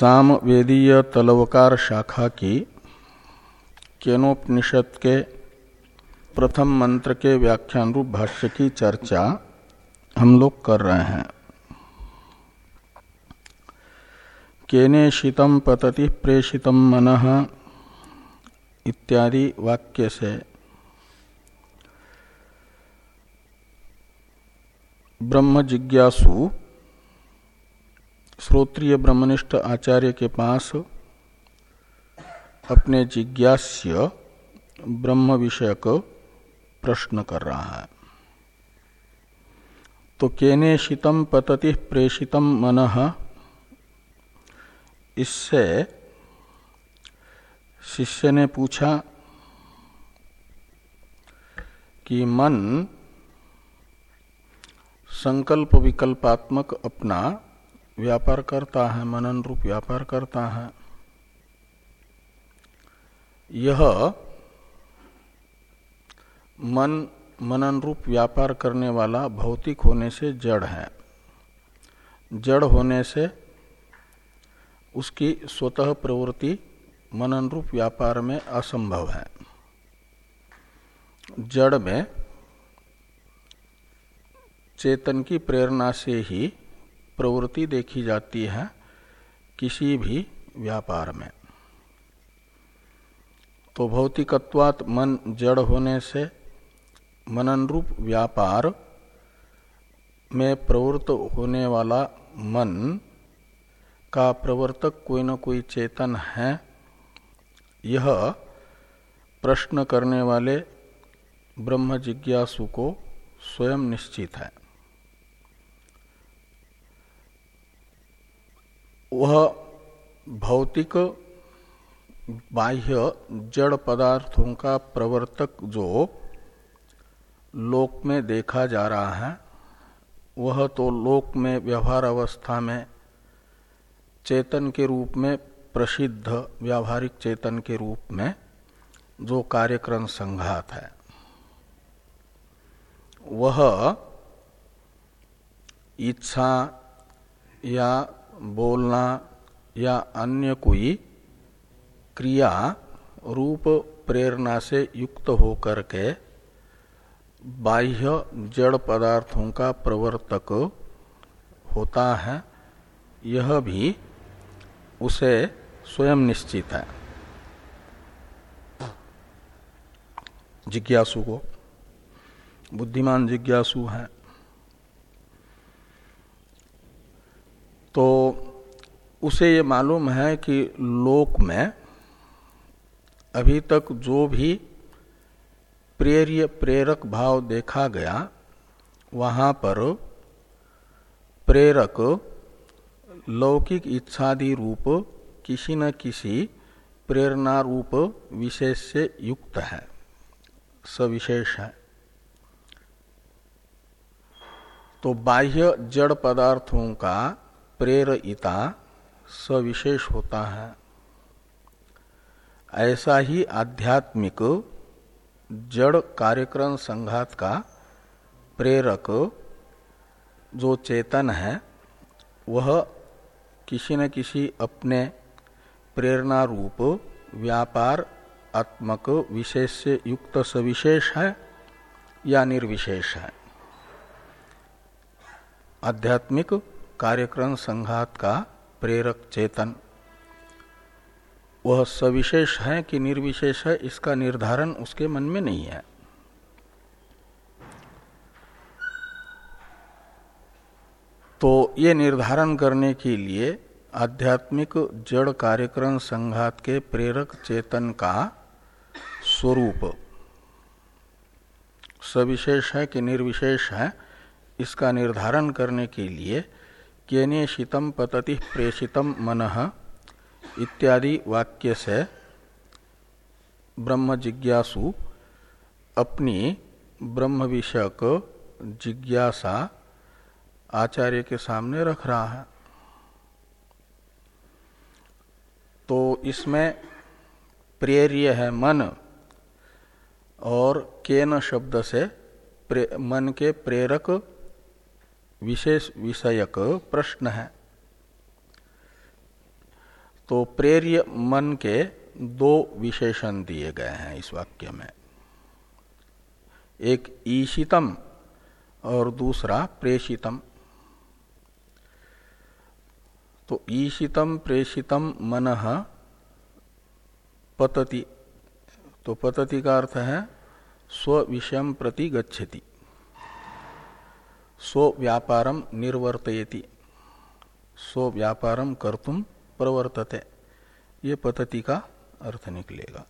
साम वेदीय तलवकार शाखा की केनोपनिषद के प्रथम मंत्र के व्याख्यान रूप भाष्य की चर्चा हम लोग कर रहे हैं। केने शीतम पतति प्रेषितम मन इत्यादि वाक्य से। ब्रह्म जिज्ञासु श्रोत्रिय ब्रह्मनिष्ठ आचार्य के पास अपने जिज्ञास्य ब्रह्म विषयक प्रश्न कर रहा है। तो केने शीतम पतति प्रेषितम मन, इससे शिष्य ने पूछा कि मन संकल्प विकल्पात्मक अपना व्यापार करता है मनन रूप व्यापार करता है। यह मन मनन रूप व्यापार करने वाला भौतिक होने से जड़ है। जड़ होने से उसकी स्वतः प्रवृत्ति मनन रूप व्यापार में असंभव है। जड़ में चेतन की प्रेरणा से ही प्रवृत्ति देखी जाती है किसी भी व्यापार में। तो भौतिकत्वात मन जड़ होने से मनन रूप व्यापार में प्रवृत्त होने वाला मन का प्रवर्तक कोई न कोई चेतन है। यह प्रश्न करने वाले ब्रह्म जिज्ञासु को स्वयं निश्चित है। वह भौतिक बाह्य जड़ पदार्थों का प्रवर्तक जो लोक में देखा जा रहा है, वह तो लोक में व्यवहार अवस्था में चेतन के रूप में, प्रसिद्ध व्यावहारिक चेतन के रूप में जो कार्यक्रम संघात है। वह इच्छा या बोलना या अन्य कोई क्रिया रूप प्रेरणा से युक्त होकर के बाह्य जड़ पदार्थों का प्रवर्तक होता है, यह भी उसे स्वयं निश्चित है। जिज्ञासु को, बुद्धिमान जिज्ञासु है। तो उसे ये मालूम है कि लोक में अभी तक जो भी प्रेरिय प्रेरक भाव देखा गया, वहाँ पर प्रेरक लौकिक इच्छादि रूप किसी न किसी प्रेरणा रूप विशेष से युक्त है, सविशेष है। तो बाह्य जड़ पदार्थों का प्रेरिता सविशेष होता है। ऐसा ही आध्यात्मिक जड़ कार्यक्रम संघात का प्रेरक जो चेतन है, वह किसी न किसी अपने प्रेरणा रूप व्यापार आत्मक विशेष से युक्त सविशेष है या निर्विशेष है। आध्यात्मिक कार्यक्रम संघात का प्रेरक चेतन। वह सविशेष है कि निर्विशेष है, इसका निर्धारण उसके मन में नहीं है। तो ये निर्धारण करने के लिए आध्यात्मिक जड़ कार्यक्रम संघात के प्रेरक चेतन का स्वरूप। सविशेष है कि निर्विशेष है, इसका निर्धारण करने के लिए केने शीतम पतति प्रेषितम मन इत्यादि वाक्य से ब्रह्म जिज्ञासु अपनी ब्रह्म विषयक जिज्ञासा आचार्य के सामने रख रहा है। तो इसमें प्रेर्य है मन और केन शब्द से मन के प्रेरक विशेष विषयक प्रश्न है। तो प्रेर्य मन के दो विशेषण दिए गए हैं इस वाक्य में। एक ईशितम और दूसरा प्रेषितम। तो ईशितम प्रेषितम मन पतति। तो पतति का अर्थ है स्व विषय प्रति गच्छति। स्व व्यापारम निर्वर्तयति। स्व व्यापारम कर्तुम प्रवर्तते। ये पतति का अर्थ निकलेगा।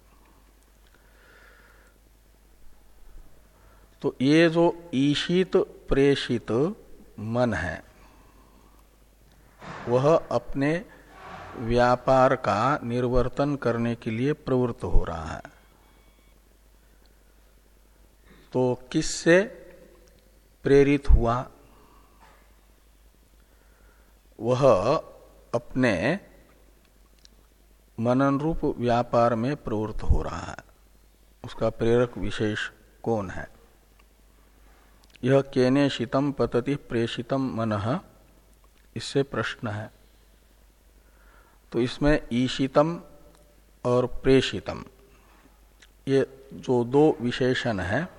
तो ये जो ईशित प्रेषित मन है, वह अपने व्यापार का निर्वर्तन करने के लिए प्रवृत्त हो रहा है। तो किससे प्रेरित हुआ। वह अपने मनन रूप व्यापार में प्रवृत्त हो रहा है। उसका प्रेरक विशेष कौन है? यह केने शीतम पतति प्रेषितम मन, इससे प्रश्न है। तो इसमें ईशितम और प्रेषितम, ये जो दो विशेषण है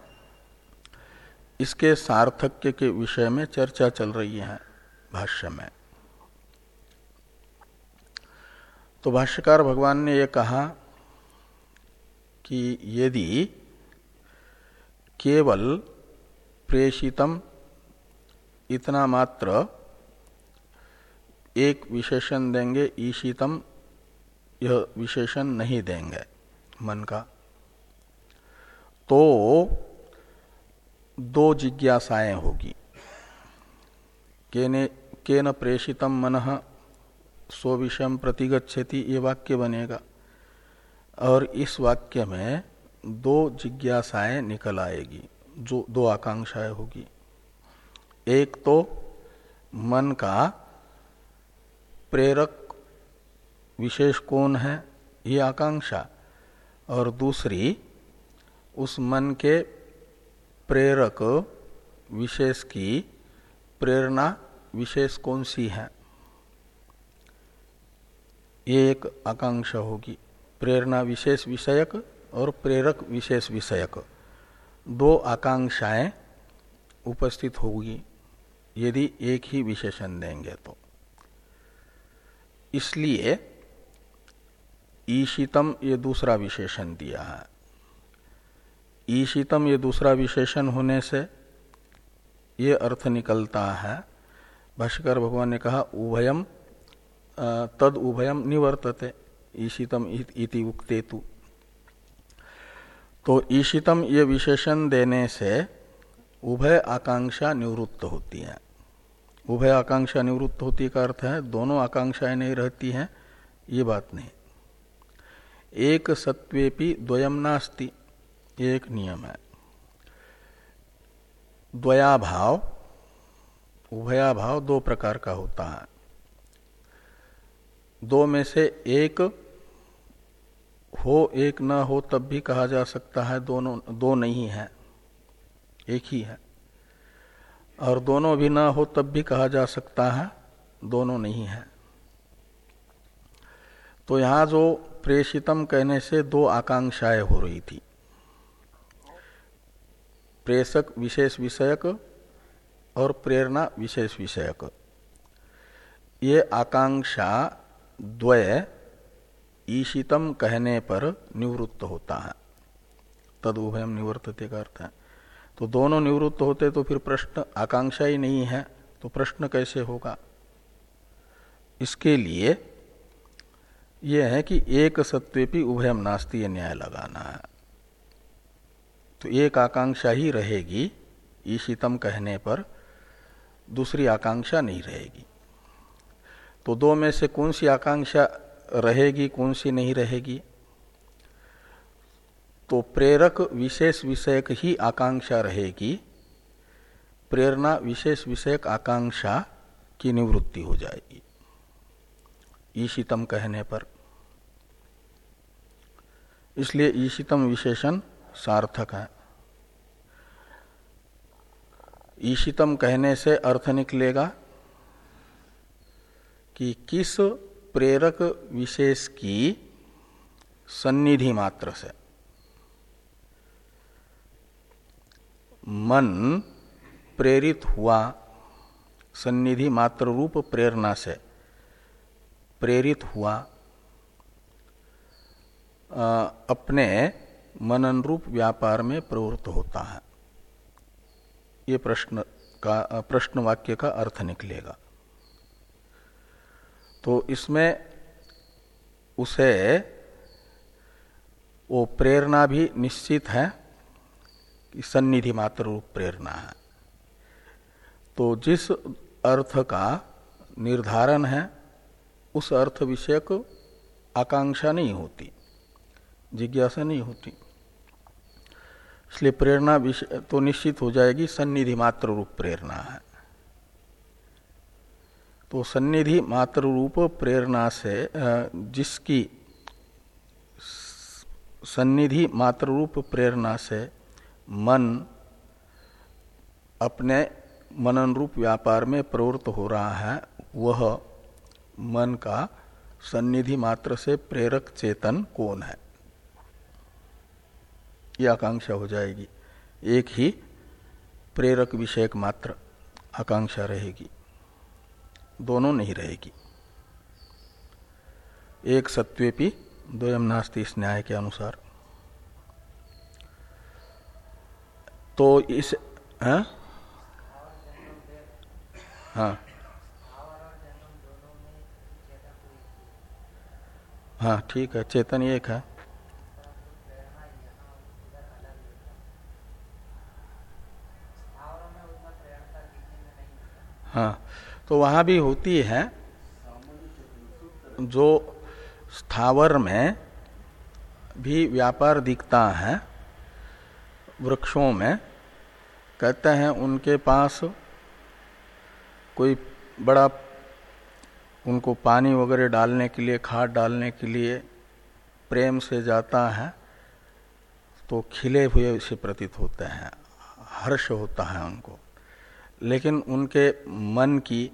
इसके सार्थक्य के विषय में चर्चा चल रही है भाष्य में। तो भाष्यकार भगवान ने यह कहा कि यदि केवल प्रेषितम इतना मात्र एक विशेषण देंगे, ईशितम यह विशेषण नहीं देंगे मन का तो दो जिज्ञासाएँ होगी। केने केन प्रेषितम मन स्व विषय प्रतिगछति ये वाक्य बनेगा। और इस वाक्य में दो जिज्ञासाएँ निकल आएगी, जो दो आकांक्षाएँ होगी। एक तो मन का प्रेरक विशेष कौन है, ये आकांक्षा। और दूसरी, उस मन के प्रेरक विशेष की प्रेरणा विशेष कौन सी है? ये एक आकांक्षा होगी। प्रेरणा विशेष विषयक और प्रेरक विशेष विषयक। दो आकांक्षाएँ उपस्थित होगी। यदि एक ही विशेषण देंगे तो। इसलिए ईशितम ये दूसरा विशेषण दिया है। ईशितम ये दूसरा विशेषण होने से ये अर्थ निकलता है। भाष्कर भगवान ने कहा, उभयम तद उभयम निवर्तते, ईशितम इति उक्तेतु। तो ईशितम ये विशेषण देने से उभय आकांक्षा निवृत्त होती है। उभय आकांक्षा निवृत्त होती का अर्थ है, दोनों आकांक्षाएँ नहीं रहती हैं, ये बात नहीं। एक सत्वेपि द्वयम नास्ति। एक नियम है। द्वयाभाव, उभयाभाव दो प्रकार का होता है। दो में से एक हो, एक न हो, तब भी कहा जा सकता है दोनों, दो नहीं है, एक ही है। और दोनों भी ना हो, तब भी कहा जा सकता है दोनों नहीं है। तो यहाँ जो प्रेषितम कहने से दो आकांक्षाएँ हो रही थी। प्रेषक विशेष विषयक और प्रेरणा विशेष विषयक। ये आकांक्षा द्वय ईशितम कहने पर निवृत्त होता है। तद उभयम निवर्तते का अर्थ है। तो दोनों निवृत्त होते तो फिर प्रश्न आकांक्षा ही नहीं है तो प्रश्न कैसे होगा? इसके लिए यह है कि एक सत्वे भी उभयम नास्ती न्याय लगाना है। तो एक आकांक्षा ही रहेगी ईशितम कहने पर, दूसरी आकांक्षा नहीं रहेगी। तो दो में से कौन सी आकांक्षा रहेगी, कौन सी नहीं रहेगी? तो प्रेरक विशेष विषयक ही आकांक्षा रहेगी। प्रेरणा विशेष विषयक आकांक्षा की निवृत्ति हो जाएगी, ईशितम कहने पर। इसलिए ईशितम विशेषण सार्थक है। ईशितम कहने से अर्थ निकलेगा कि किस प्रेरक विशेष की सन्निधि मात्र से? मन प्रेरित हुआ सन्निधि मात्र रूप प्रेरणा से। प्रेरित हुआ अपने मनन रूप व्यापार में प्रवृत्त होता है। ये प्रश्न का, प्रश्न वाक्य का अर्थ निकलेगा। तो इसमें उसे वो प्रेरणा भी निश्चित है कि सन्निधि मात्र रूप प्रेरणा है। तो जिस अर्थ का निर्धारण है, उस अर्थ विषयक आकांक्षा नहीं होती, जिज्ञासा नहीं होती। इसलिए प्रेरणा तो निश्चित हो जाएगी, सन्निधि मात्र रूप प्रेरणा है। तो सन्निधि मात्र रूप प्रेरणा से जिसकी सन्निधि मात्र रूप प्रेरणा से मन अपने मनन रूप व्यापार में प्रवृत्त हो रहा है, वह मन का सन्निधि मात्र से प्रेरक चेतन कौन है? यह आकांक्षा हो जाएगी। एक ही प्रेरक विषयक मात्र आकांक्षा रहेगी। दोनों नहीं रहेगी। एक सत्वेपी द्वयम नास्ती इस न्याय के अनुसार। तो इस हाँ? हाँ। हाँ ठीक है, चेतन एक है। हाँ तो वहाँ भी होती है जो स्थावर में भी व्यापार दिखता है, वृक्षों में, कहते हैं उनके पास कोई बड़ा, उनको पानी वगैरह डालने के लिए, खाद डालने के लिए प्रेम से जाता है तो खिले हुए से प्रतीत होते हैं, हर्ष होता है उनको। लेकिन उनके मन की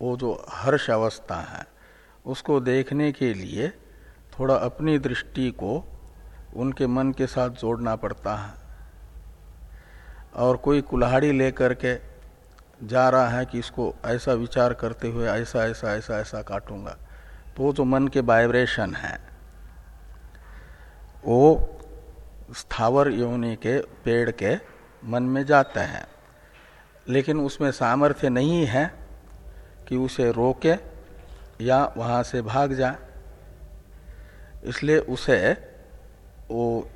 वो जो हर्ष अवस्था है, उसको देखने के लिए थोड़ा अपनी दृष्टि को उनके मन के साथ जोड़ना पड़ता है। और कोई कुल्हाड़ी लेकर के जा रहा है कि इसको ऐसा विचार करते हुए ऐसा ऐसा ऐसा ऐसा काटूँगा तो जो मन के वाइब्रेशन है, वो स्थावर योनि के पेड़ के मन में जाते हैं। लेकिन उसमें सामर्थ्य नहीं है कि उसे रोके या वहाँ से भाग जाए। इसलिए उसे वो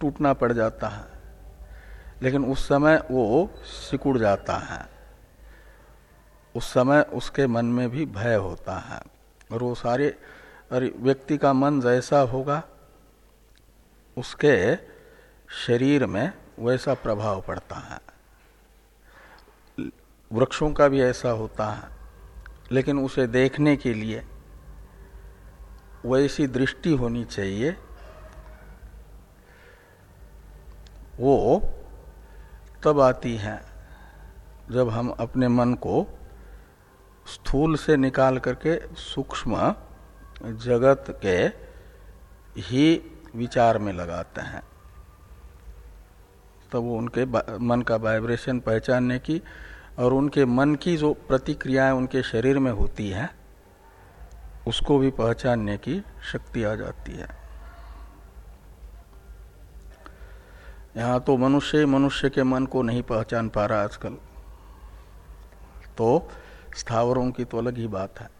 टूटना पड़ जाता है। लेकिन उस समय वो सिकुड़ जाता है। उस समय उसके मन में भी भय होता है। और वो सारे अरे व्यक्ति का मन जैसा होगा, उसके शरीर में वैसा प्रभाव पड़ता है। वृक्षों का भी ऐसा होता है, लेकिन उसे देखने के लिए वैसी दृष्टि होनी चाहिए। वो तब आती है जब हम अपने मन को स्थूल से निकाल करके सूक्ष्म जगत के ही विचार में लगाते हैं। तब वो उनके मन का वाइब्रेशन पहचानने की और उनके मन की जो प्रतिक्रियाएँ उनके शरीर में होती है, उसको भी पहचानने की शक्ति आ जाती है। यहाँ तो मनुष्य मनुष्य के मन को नहीं पहचान पा रहा आजकल। तो स्थावरों की तो अलग ही बात है।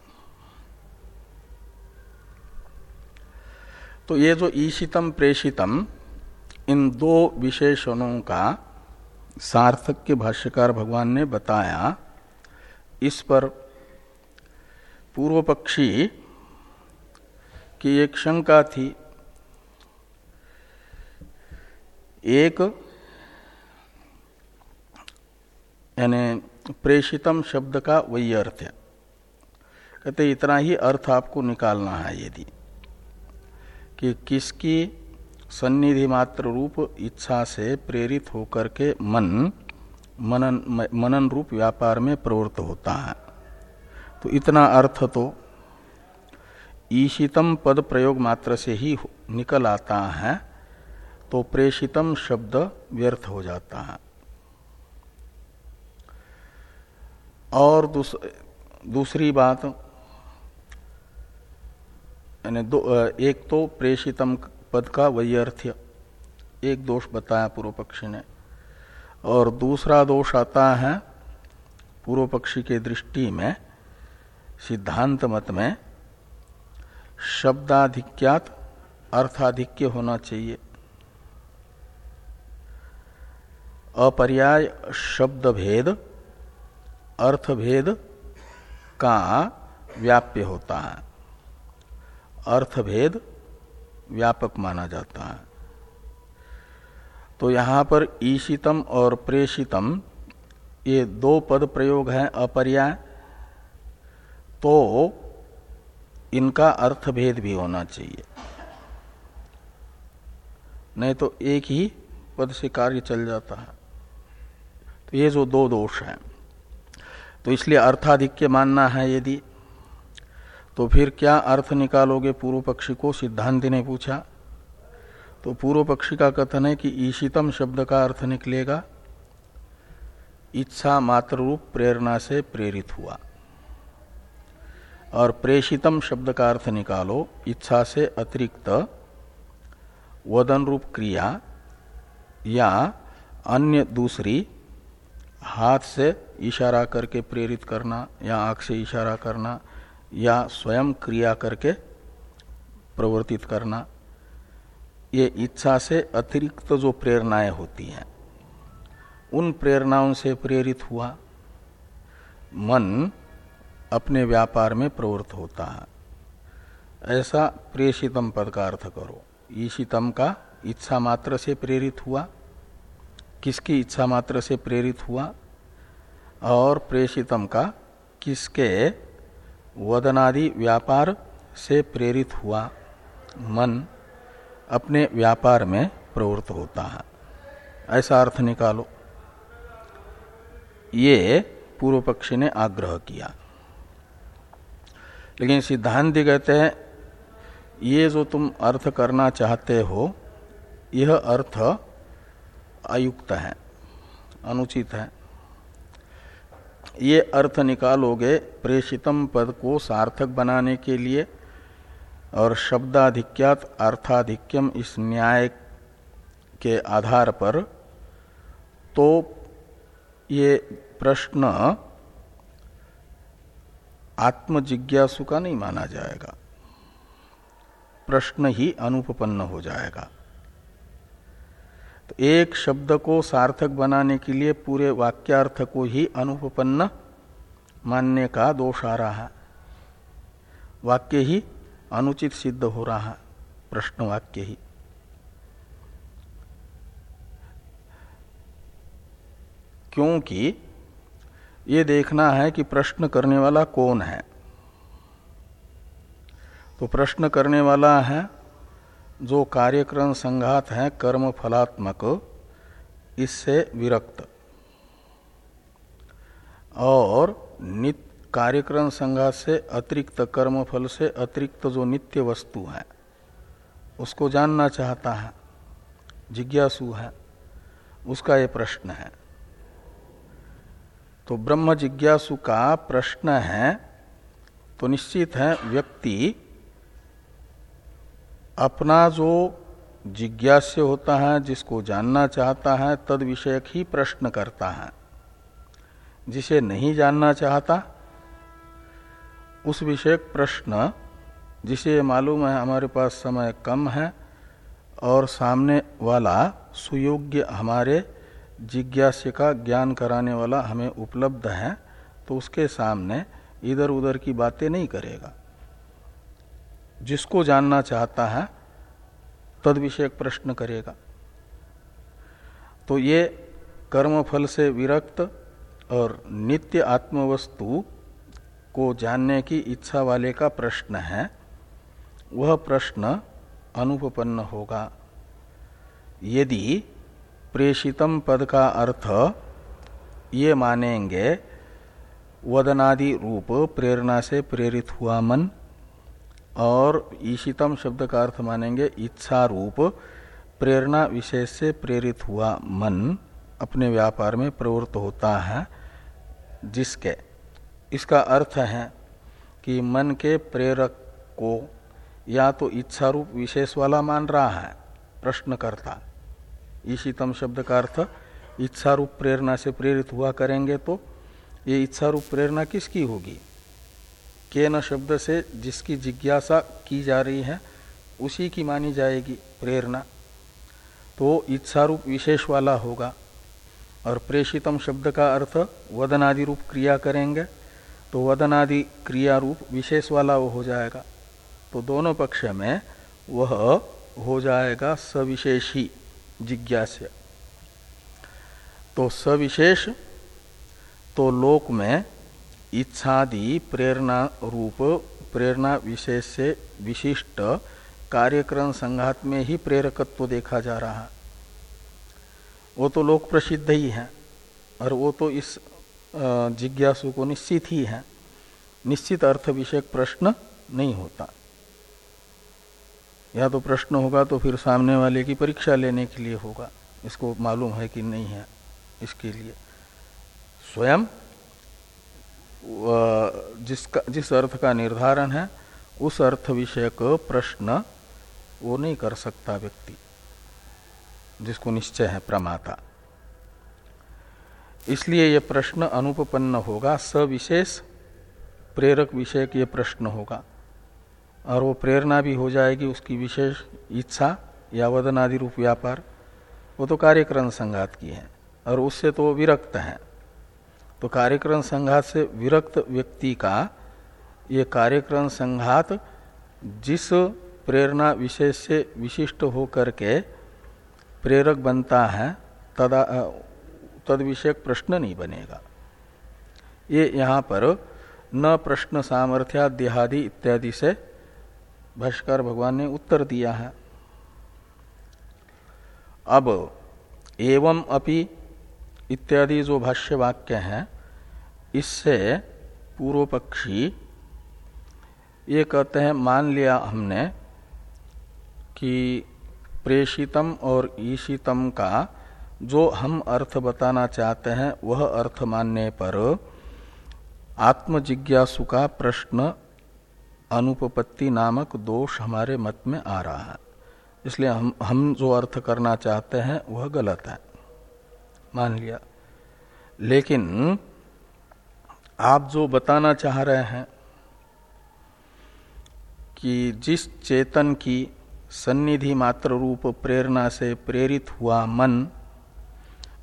तो ये जो ईशितम प्रेषितम इन दो विशेषणों का सार्थक के भाष्यकार भगवान ने बताया, इस पर पूर्व पक्षी की एक शंका थी। एक, यानी प्रेषितम शब्द का वही अर्थ है। कहते, इतना ही अर्थ आपको निकालना है यदि कि किसकी सन्निधि मात्र रूप इच्छा से प्रेरित होकर के मन मनन मनन रूप व्यापार में प्रवृत्त होता है। तो इतना अर्थ तो ईशितम पद प्रयोग मात्र से ही निकल आता है तो प्रेषितम शब्द व्यर्थ हो जाता है। और दूस, दूसरी बात यानी दो एक तो प्रेषितम पद का वैयर्थ्य एक दोष बताया पूर्व पक्षी ने। और दूसरा दोष आता है पूर्व पक्षी के दृष्टि में, सिद्धांत मत में, शब्दाधिक्यात अर्थाधिक्य होना चाहिए। अपर्याय शब्द भेद अर्थ भेद का व्याप्य होता है। अर्थ भेद व्यापक माना जाता है। तो यहाँ पर ईशितम और प्रेषितम, ये दो पद प्रयोग है, अपर्याय। तो इनका अर्थ भेद भी होना चाहिए। नहीं तो एक ही पद से कार्य चल जाता है। तो ये जो दो दोष हैं। तो इसलिए अर्थाधिक्य मानना है यदि तो फिर क्या अर्थ निकालोगे पूर्व पक्षी को? सिद्धांत ने पूछा। तो पूर्व पक्षी का कथन है कि ईशितम शब्द का अर्थ निकलेगा, इच्छा मात्र रूप प्रेरणा से प्रेरित हुआ। और प्रेषितम शब्द का अर्थ निकालो, इच्छा से अतिरिक्त वदन रूप क्रिया या अन्य दूसरी, हाथ से इशारा करके प्रेरित करना या आँख से इशारा करना या स्वयं क्रिया करके प्रवर्तित करना, ये इच्छा से अतिरिक्त जो प्रेरणाएँ होती हैं, उन प्रेरणाओं से प्रेरित हुआ, मन अपने व्यापार में प्रवृत्त होता है। ऐसा प्रेषितम पद का अर्थ करो। ईशितम का इच्छा मात्र से प्रेरित हुआ, किसकी इच्छा मात्र से प्रेरित हुआ, और प्रेषितम का किसके वदनादि व्यापार से प्रेरित हुआ। मन अपने व्यापार में प्रवृत्त होता है। ऐसा अर्थ निकालो। ये पूर्व पक्षी ने आग्रह किया। लेकिन सिद्धांत कहते हैं, ये जो तुम अर्थ करना चाहते हो, यह अर्थ अयुक्त है, अनुचित है। ये अर्थ निकालोगे प्रेषितम पद को सार्थक बनाने के लिए और शब्दाधिक्यात अर्थाधिक्यम इस न्याय के आधार पर तो ये प्रश्न आत्मजिज्ञासु का नहीं माना जाएगा। प्रश्न ही अनुपन्न हो जाएगा। तो एक शब्द को सार्थक बनाने के लिए पूरे वाक्यार्थ को ही अनुपन्न मानने का दोष आ रहा है। वाक्य ही अनुचित सिद्ध हो रहा है, प्रश्न वाक्य ही। क्योंकि ये देखना है कि प्रश्न करने वाला कौन है। तो प्रश्न करने वाला है जो कार्यक्रम संघात है कर्म फलात्मक, इससे विरक्त। और नित्य कार्यक्रम संघात से अतिरिक्त कर्म फल से अतिरिक्त जो नित्य वस्तु है, उसको जानना चाहता है, जिज्ञासु है, उसका ये प्रश्न है। तो ब्रह्म जिज्ञासु का प्रश्न है तो निश्चित है व्यक्ति अपना जो जिज्ञास्य होता है, जिसको जानना चाहता है, तद विषयक ही प्रश्न करता है। जिसे नहीं जानना चाहता, उस विषयक प्रश्न, जिसे मालूम है हमारे पास समय कम है, और सामने वाला सुयोग्य हमारे जिज्ञास्य का ज्ञान कराने वाला हमें उपलब्ध है तो उसके सामने इधर उधर की बातें नहीं करेगा। जिसको जानना चाहता है, तद विषयक प्रश्न करेगा। तो ये कर्म फल से विरक्त और नित्य आत्मवस्तु को जानने की इच्छा वाले का प्रश्न है, वह प्रश्न अनुपन्न होगा। यदि प्रेषितम पद का अर्थ ये मानेंगे, वदनादि रूप प्रेरणा से प्रेरित हुआ मन और ईशितम शब्द का अर्थ मानेंगे इच्छा रूप प्रेरणा विशेष से प्रेरित हुआ मन, अपने व्यापार में प्रवृत्त होता है, जिसके। इसका अर्थ है कि मन के प्रेरक को या तो इच्छा रूप विशेष वाला मान रहा है प्रश्न करता ईशितम शब्द का अर्थ इच्छा रूप प्रेरणा से प्रेरित हुआ करेंगे तो ये इच्छा रूप प्रेरणा किसकी होगी? के न शब्द से जिसकी जिज्ञासा की जा रही है, उसी की मानी जाएगी प्रेरणा। तो इच्छा रूप विशेष वाला होगा। और प्रेषितम शब्द का अर्थ वदनादि रूप क्रिया करेंगे तो वदनादि क्रिया रूप विशेष वाला वो हो जाएगा। तो दोनों पक्ष में वह हो जाएगा सविशेषी जिज्ञास्य। तो सविशेष तो लोक में इच्छादि प्रेरणा रूप, प्रेरणा विशेष से विशिष्ट कार्यक्रम संघात में ही प्रेरकत्व देखा जा रहा। है वो तो लोक प्रसिद्ध ही है, और वो तो इस जिज्ञासु को निश्चित ही है। निश्चित अर्थ विषयक प्रश्न नहीं होता। या तो प्रश्न होगा तो फिर सामने वाले की परीक्षा लेने के लिए होगा। इसको मालूम है कि नहीं है इसके लिए। स्वयं जिसका जिस अर्थ का निर्धारण है, उस अर्थ विषयक प्रश्न वो नहीं कर सकता व्यक्ति, जिसको निश्चय है प्रमाता। इसलिए यह प्रश्न अनुपन्न होगा, सविशेष प्रेरक विषय ये प्रश्न होगा। और वो प्रेरणा भी हो जाएगी उसकी विशेष इच्छा या वदन आदि रूप व्यापार। वो तो कार्यक्रम संघात की है, और उससे तो विरक्त है। तो कार्यक्रम संघात से विरक्त व्यक्ति का ये कार्यक्रम संघात जिस प्रेरणा विशेष से विशिष्ट होकर के प्रेरक बनता है, तदा तद विषयक प्रश्न नहीं बनेगा। ये यहाँ पर न प्रश्न सामर्थ्या देहादि इत्यादि से भाष्कर भगवान ने उत्तर दिया है। अब एवं अपि इत्यादि जो भाष्य वाक्य हैं इससे पूर्व पक्षी ये कहते हैं, मान लिया हमने कि प्रेषितम और ईशितम का जो हम अर्थ बताना चाहते हैं, वह अर्थ मानने पर आत्मजिज्ञासु का प्रश्न अनुपपत्ति नामक दोष हमारे मत में आ रहा है। इसलिए हम हम जो अर्थ करना चाहते हैं, वह गलत है। मान लिया। लेकिन आप जो बताना चाह रहे हैं कि जिस चेतन की सन्निधि मात्र रूप प्रेरणा से प्रेरित हुआ मन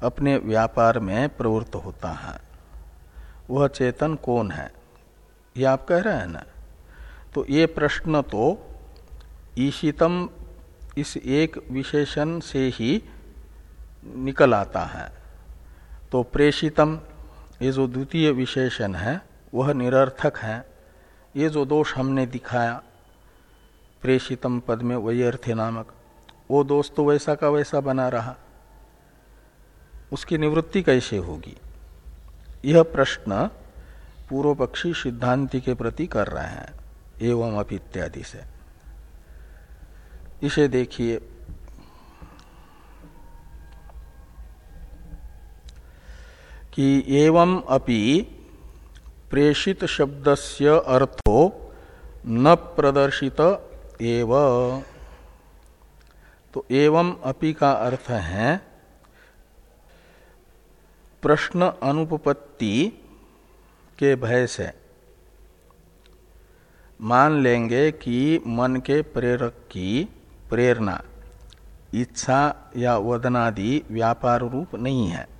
अपने व्यापार में प्रवृत्त होता है, वह चेतन कौन है? ये आप कह रहे हैं ना? तो ये प्रश्न तो ईशितम इस एक विशेषण से ही निकल आता है। तो प्रेषितम ये जो द्वितीय विशेषण है, वह निरर्थक है। ये जो दोष हमने दिखाया, प्रेषितम पद में वही अर्थे नामक, वो दोष तो वैसा का वैसा बना रहा। उसकी निवृत्ति कैसे होगी? यह प्रश्न पूर्व पक्षी सिद्धांति के प्रति कर रहे हैं, एवं अप इत्यादि से। इसे देखिए। कि एवं अपि प्रेषित शब्दस्य अर्थो न प्रदर्शित एव। तो एवं अपि का अर्थ है, प्रश्न अनुपपत्ति के भय से। मान लेंगे कि मन के प्रेरक की प्रेरणा, इच्छा या वदनादि व्यापार रूप नहीं है।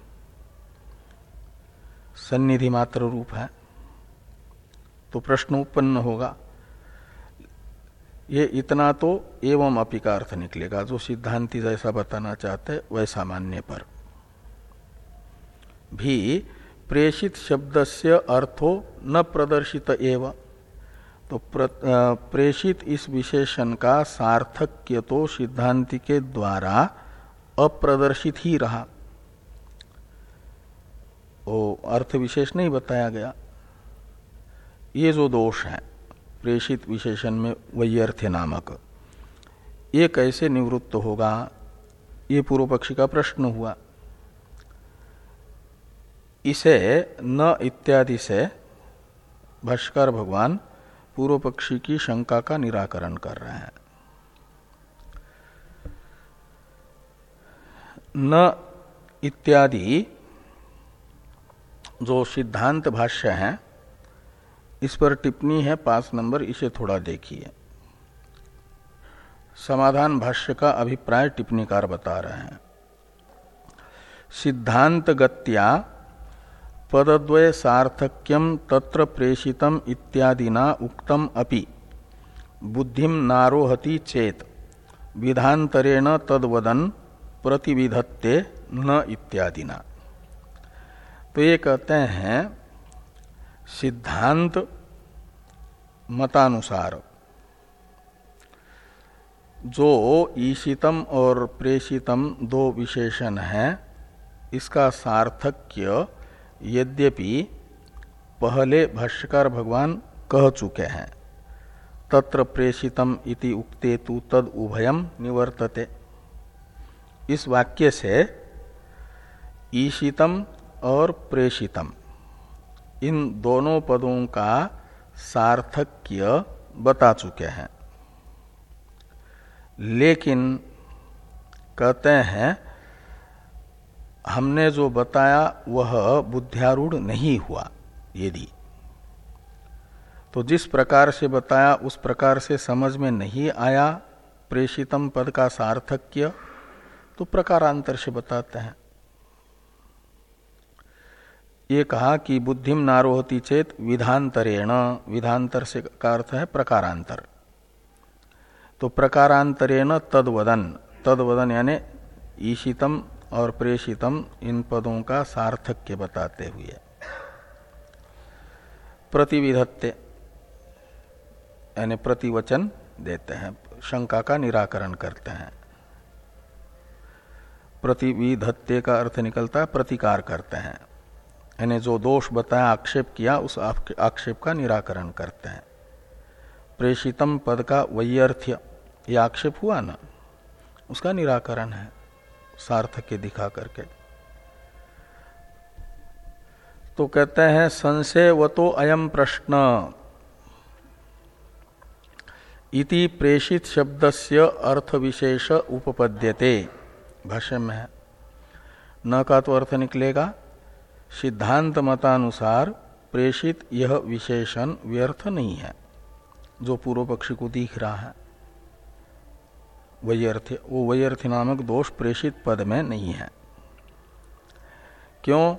सन्निधि मात्र रूप है। तो प्रश्न उत्पन्न होगा ये इतना तो एवं अपि का अर्थ निकलेगा जो सिद्धांति जैसा बताना चाहते वैसा मानने पर। भी प्रेषित शब्द से अर्थो न प्रदर्शित एवं तो प्र, प्रेषित इस विशेषण का सार्थक्य तो सिद्धांति के द्वारा अप्रदर्शित ही रहा। वो अर्थ विशेष नहीं बताया गया। ये जो दोष है, प्रेषित विशेषण में वैयर्थ्य नामक, ये कैसे निवृत्त होगा? ये पूर्व पक्षी का प्रश्न हुआ। इसे न इत्यादि से भाष्कर भगवान पूर्व पक्षी की शंका का निराकरण कर रहे हैं। न इत्यादि जो सिद्धांत भाष्य है, इस पर टिप्पणी है, पाँच नंबर, इसे थोड़ा देखिए। समाधान भाष्य का अभिप्राय टिप्पणीकार बता रहे हैं। सिद्धांत गत्या पदद्वय सार्थक्यम तत्र प्रेषितम इत्यादिना उक्तम अपि बुद्धिम नारोहति चेत विधांतरेण तदवदन प्रतिविधत्ते न इत्यादिना। तो ये कहते हैं, सिद्धांत मतानुसार। जो ईशितम और प्रेषितम दो विशेषण हैं, इसका सार्थक्य यद्यपि पहले भाष्यकार भगवान कह चुके हैं, तत्र प्रेषितम इति उक्ते तु तद उभयम निवर्तते। इस वाक्य से ईशितम और प्रेषितम। इन दोनों पदों का सार्थक्य बता चुके हैं। लेकिन कहते हैं, हमने जो बताया वह बुद्धियारूढ़ नहीं हुआ यदि। तो जिस प्रकार से बताया, उस प्रकार से समझ में नहीं आया प्रेषितम पद का सार्थक्य तो प्रकारांतर से बताते हैं। ये कहा कि बुद्धिम नारोहति चेत विधांतरेण, विधांतर से का अर्थ है प्रकारांतर। तो प्रकारांतरेण तदवदन तदवदन यानी ईशितम और प्रेषितम, इन पदों का सार्थक्य बताते हुए। प्रतिविधत्ते, यानी प्रतिवचन देते हैं, शंका का निराकरण करते हैं। प्रतिविधत्ते का अर्थ निकलता है, प्रतिकार करते हैं। यानी जो दोष बताया, आक्षेप किया, उस आक्षेप का निराकरण करते हैं। प्रेषितम पद का वैयर्थ्य ये आक्षेप हुआ ना? उसका निराकरण है, सार्थक के दिखा करके। तो कहते हैं, संशय व तो अयम प्रश्न। इति प्रेषित शब्द से अर्थ विशेष उपपद्यते। भाष्य में है। न का तो अर्थ निकलेगा। सिद्धांत मतानुसार प्रेषित यह विशेषण व्यर्थ नहीं है, जो पूर्व पक्षी को दिख रहा है। वैयर्थ्य वो वैयर्थ्य नामक दोष प्रेषित पद में नहीं है। क्यों?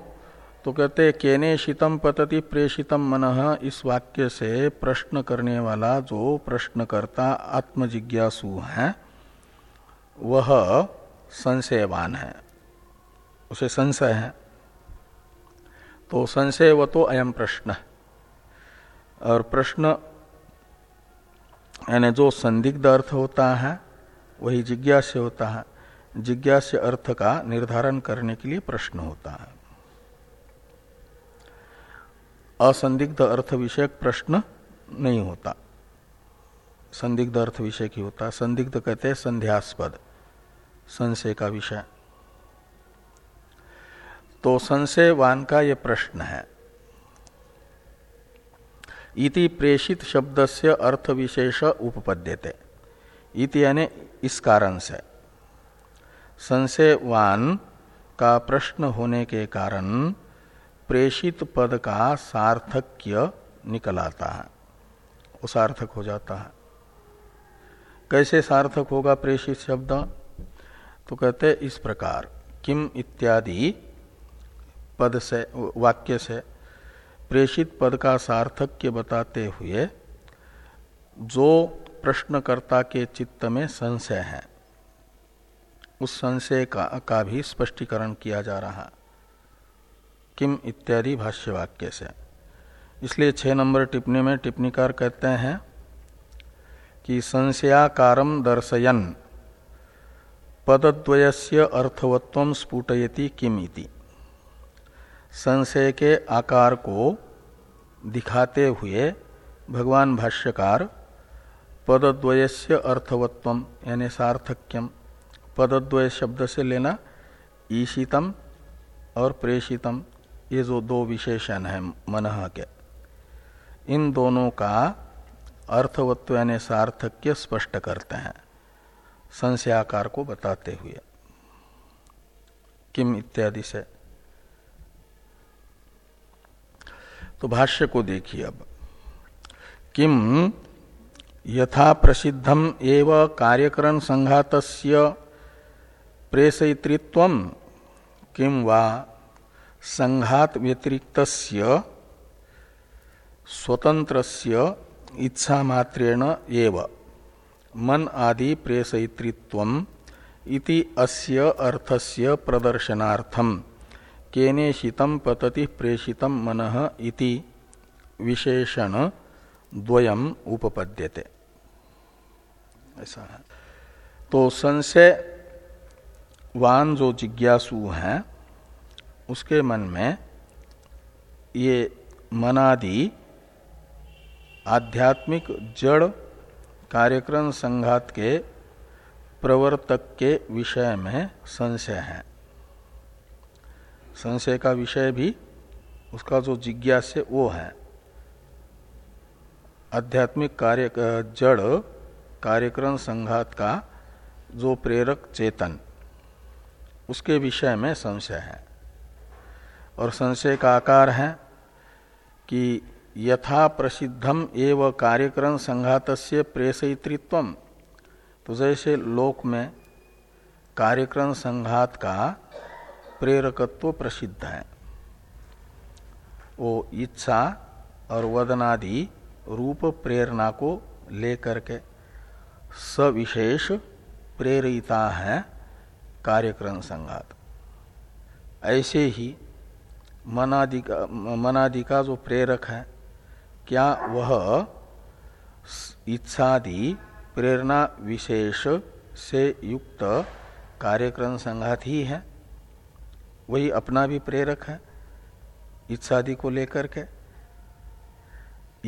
तो कहते, केने शीतम पतति प्रेषितम मन, इस वाक्य से प्रश्न करने वाला जो प्रश्नकर्ता आत्मजिज्ञासु है, वह संशयवान है। उसे संशय है। तो संशय व तो अयम प्रश्न और प्रश्न, यानी जो संदिग्ध अर्थ होता है, वही जिज्ञास्य होता है। जिज्ञास्य अर्थ का निर्धारण करने के लिए प्रश्न होता है। असंदिग्ध अर्थ विषयक प्रश्न नहीं होता। संदिग्ध अर्थ विषय की होता संदिग्ध कहते हैं संध्यास्पद, संशय का विषय। तो संशयवान का यह प्रश्न है। इति प्रेषित शब्द से अर्थ विशेष उपपद्यते। इति यानी इस कारण से। संशयवान का प्रश्न होने के कारण प्रेषित पद का सार्थक्य निकल आता है। वो सार्थक हो जाता है। कैसे सार्थक होगा प्रेषित शब्द? तो कहते इस प्रकार, किम इत्यादि पद से वाक्य से प्रेषित पद का सार्थक्य बताते हुए जो प्रश्नकर्ता के चित्त में संशय है उस संशय का, का भी स्पष्टीकरण किया जा रहा। किम इत्यादि भाष्य वाक्य से। इसलिए छह नंबर टिप्पणी में टिप्पणीकार कहते हैं कि संशयाकारम दर्शयन पदद्वयस्य अर्थवत्व स्फुटयति किम इति। संशय के आकार को दिखाते हुए भगवान भाष्यकार, पदद्वयस्य अर्थवत्व, यानी सार्थक्यम पदद्वय शब्द से लेना, ईशितम और प्रेषितम, ये जो दो विशेषण हैं मन के, इन दोनों का अर्थवत्व यानी सार्थक्य स्पष्ट करते हैं, संशयाकार को बताते हुए। किम इत्यादि से। तो भाष्य को देखिए अब। किम यथा प्रसिद्धम एव कार्यकरण संघात प्रेषयित्व किम वा संघात व्यतिरिक्त स्वतंत्र इच्छा मात्रेण एव। मन आदि प्रेषयित्व इति अस्य अर्थस्य प्रदर्शनार्थम। केनेशितम पतति प्रेषितम मन इति विशेषण द्वयम उपपद्यते। ऐसा है। तो संशय वान जो जिज्ञासु हैं, उसके मन में ये मनादि आध्यात्मिक जड़ कार्यक्रम संघात के प्रवर्तक के विषय में संशय है। संशय का विषय भी उसका जो जिज्ञास्य वो है। आध्यात्मिक कार्य जड़ कार्यक्रम संघात का जो प्रेरक चेतन, उसके विषय में संशय है। और संशय का आकार है कि यथा प्रसिद्धम एव कार्यक्रम संघात से प्रेषयित्व तो जैसे लोक में कार्यक्रम संघात का प्रेरकत्व प्रसिद्ध है। वो इच्छा और वदनादि रूप प्रेरणा को लेकर के सविशेष प्रेरिता है कार्यक्रम संघात। ऐसे ही मनादि मनादि का जो प्रेरक है, क्या वह इच्छादि प्रेरणा विशेष से युक्त कार्यक्रम संघात ही है? वही अपना भी प्रेरक है, इच्छादि को लेकर के।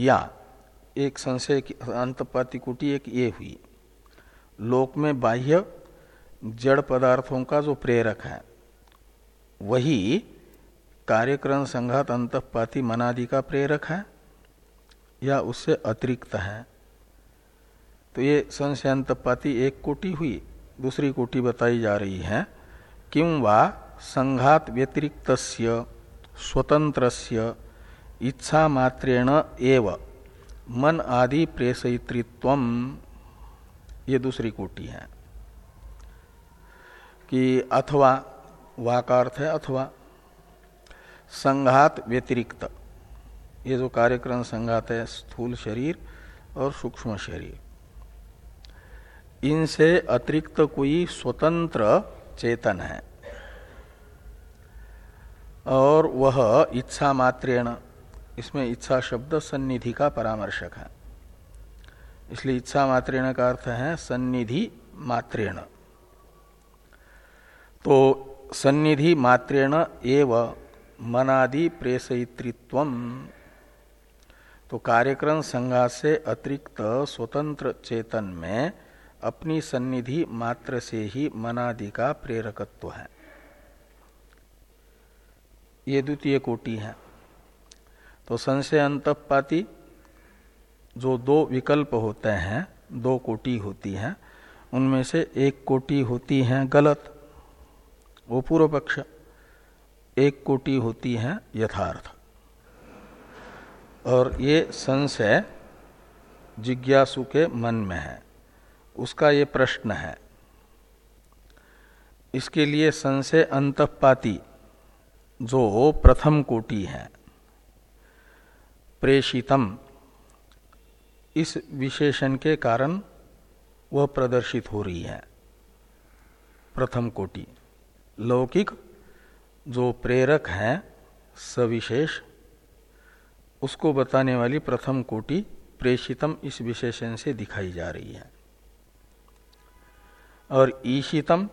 या, एक संशय की अंतपाती कुटी एक ये हुई। लोक में बाह्य जड़ पदार्थों का जो प्रेरक है, वही कार्यक्रम संघात अंतपाती मनादि का प्रेरक है, या उससे अतिरिक्त है। तो ये संशय अंतपाती एक कोटि हुई, दूसरी कोटि बताई जा रही है किम वा संघात व्यतिरिक्त स्वतंत्र इच्छा मात्रेण एव। मन आदि प्रेषयित्व ये दूसरी कोटि है। कि अथवा वाकार्थ है अथवा संघात व्यतिरिक्त। ये जो कार्यक्रम संघात है, स्थूल शरीर और सूक्ष्म शरीर। इनसे अतिरिक्त कोई स्वतंत्र चेतन है। और वह इच्छा मात्रेण, इसमें इच्छा शब्द सन्निधि का परामर्शक है। इसलिए इच्छा मात्रेण का अर्थ है सन्निधि मात्रेण। तो सन्निधि मात्रेण एव मनादि प्रेषयित्व तो कार्यक्रम संघा से अतिरिक्त स्वतंत्र चेतन में अपनी सन्निधि मात्र से ही मनादि का प्रेरकत्व है। ये द्वितीय कोटि है। तो संशय अंतपाती जो दो विकल्प होते हैं, दो कोटि होती हैं, उनमें से एक कोटि होती है गलत, वो पूर्व पक्ष, एक कोटि होती है यथार्थ। और ये संशय जिज्ञासु के मन में है, उसका ये प्रश्न है। इसके लिए संशय अंतपाती जो प्रथम कोटि है। प्रेषितम। इस विशेषण के कारण वह प्रदर्शित हो रही है। प्रथम कोटि। लौकिक जो प्रेरक है, सविशेष, उसको बताने वाली प्रथम कोटि प्रेषितम इस विशेषण से दिखाई जा रही है। और ईशितम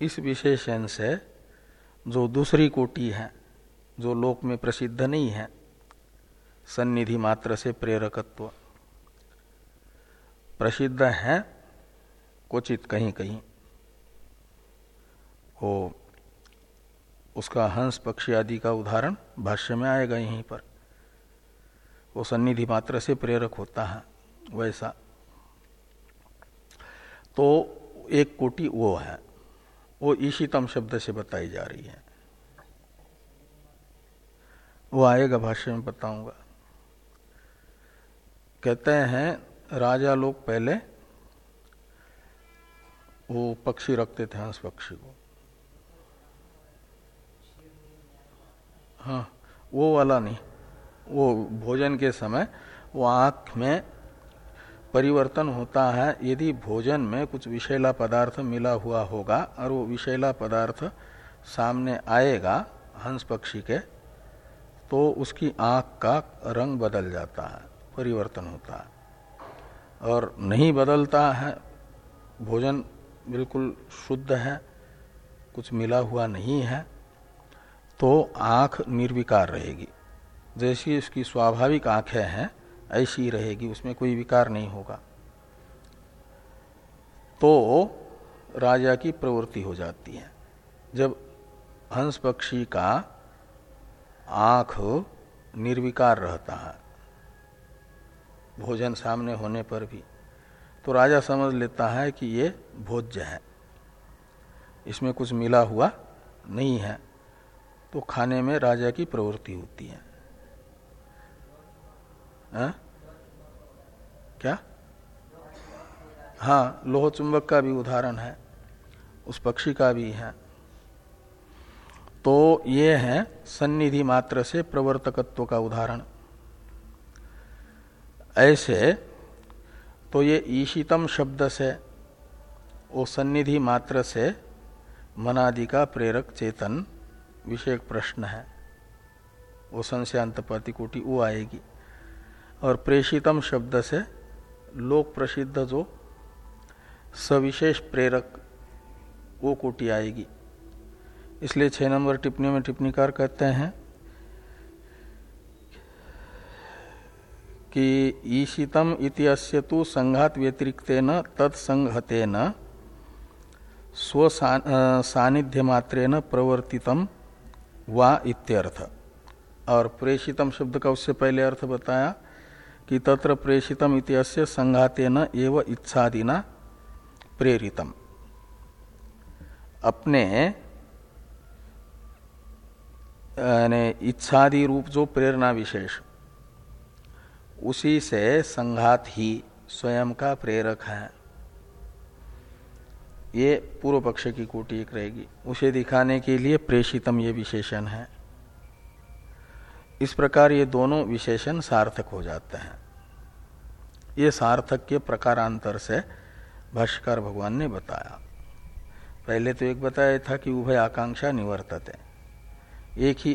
इस विशेषण से जो दूसरी कोटि है, जो लोक में प्रसिद्ध नहीं है, सन्निधि मात्र से प्रेरकत्व। प्रसिद्ध है क्वचित कहीं कहीं वो उसका हंस पक्षी आदि का उदाहरण भाष्य में आएगा यहीं पर। वो सन्निधि मात्र से प्रेरक होता है, वैसा। तो एक कोटि वो है। वो ईशितम शब्द से बताई जा रही है। वो आएगा भाष्य में बताऊँगा। कहते हैं, राजा लोग पहले वो पक्षी रखते थे, हंस पक्षी को। हाँ वो वाला नहीं। वो भोजन के समय वो आँख में परिवर्तन होता है, यदि भोजन में कुछ विषैला पदार्थ मिला हुआ होगा और वो विषैला पदार्थ सामने आएगा हंस पक्षी के तो उसकी आँख का रंग बदल जाता है, परिवर्तन होता है। और नहीं बदलता है, भोजन बिल्कुल शुद्ध है, कुछ मिला हुआ नहीं है तो आँख निर्विकार रहेगी। जैसी उसकी स्वाभाविक आँखें हैं ऐसी रहेगी, उसमें कोई विकार नहीं होगा। तो राजा की प्रवृत्ति हो जाती है। जब हंस पक्षी का आँख निर्विकार रहता है, भोजन सामने होने पर भी तो राजा समझ लेता है कि ये भोज्य है। इसमें कुछ मिला हुआ नहीं है तो खाने में राजा की प्रवृत्ति होती है। आ? क्या? हाँ लोह चुंबक का भी उदाहरण है, उस पक्षी का भी है। तो ये है सन्निधि मात्र से प्रवर्तकत्व का उदाहरण। ऐसे तो ये ईशितम शब्द से, वो सन्निधि मात्र से मनादि का प्रेरक चेतन विषय प्रश्न है। वो संशयांत प्रतिकोटि वो आएगी। और प्रेषितम शब्द से लोक प्रसिद्ध जो सविशेष प्रेरक वो कोटि आएगी। इसलिए छह नंबर टिप्पणी में टिप्पणीकार कहते हैं कि ईशितम इतिहास्य तो संघात व्यतिरिक्तेन तत्संघतेन स्व सानिध्य मात्रेन प्रवर्तितम वा इत्यर्थ। और प्रेषितम शब्द का उससे पहले अर्थ बताया कि तत्र प्रेषितम इतिहास्य संघातेन एव इच्छादिना प्रेरितम। अपने इच्छादि रूप जो प्रेरणा विशेष, उसी से संघात ही स्वयं का प्रेरक है। ये पूर्व पक्ष की कोटि एक रहेगी। उसे दिखाने के लिए प्रेषितम ये विशेषण है। इस प्रकार ये दोनों विशेषण सार्थक हो जाते हैं। ये सार्थक के प्रकारांतर से भाष्कर भगवान ने बताया। पहले तो एक बताया था कि उभय आकांक्षा निवर्तते एक ही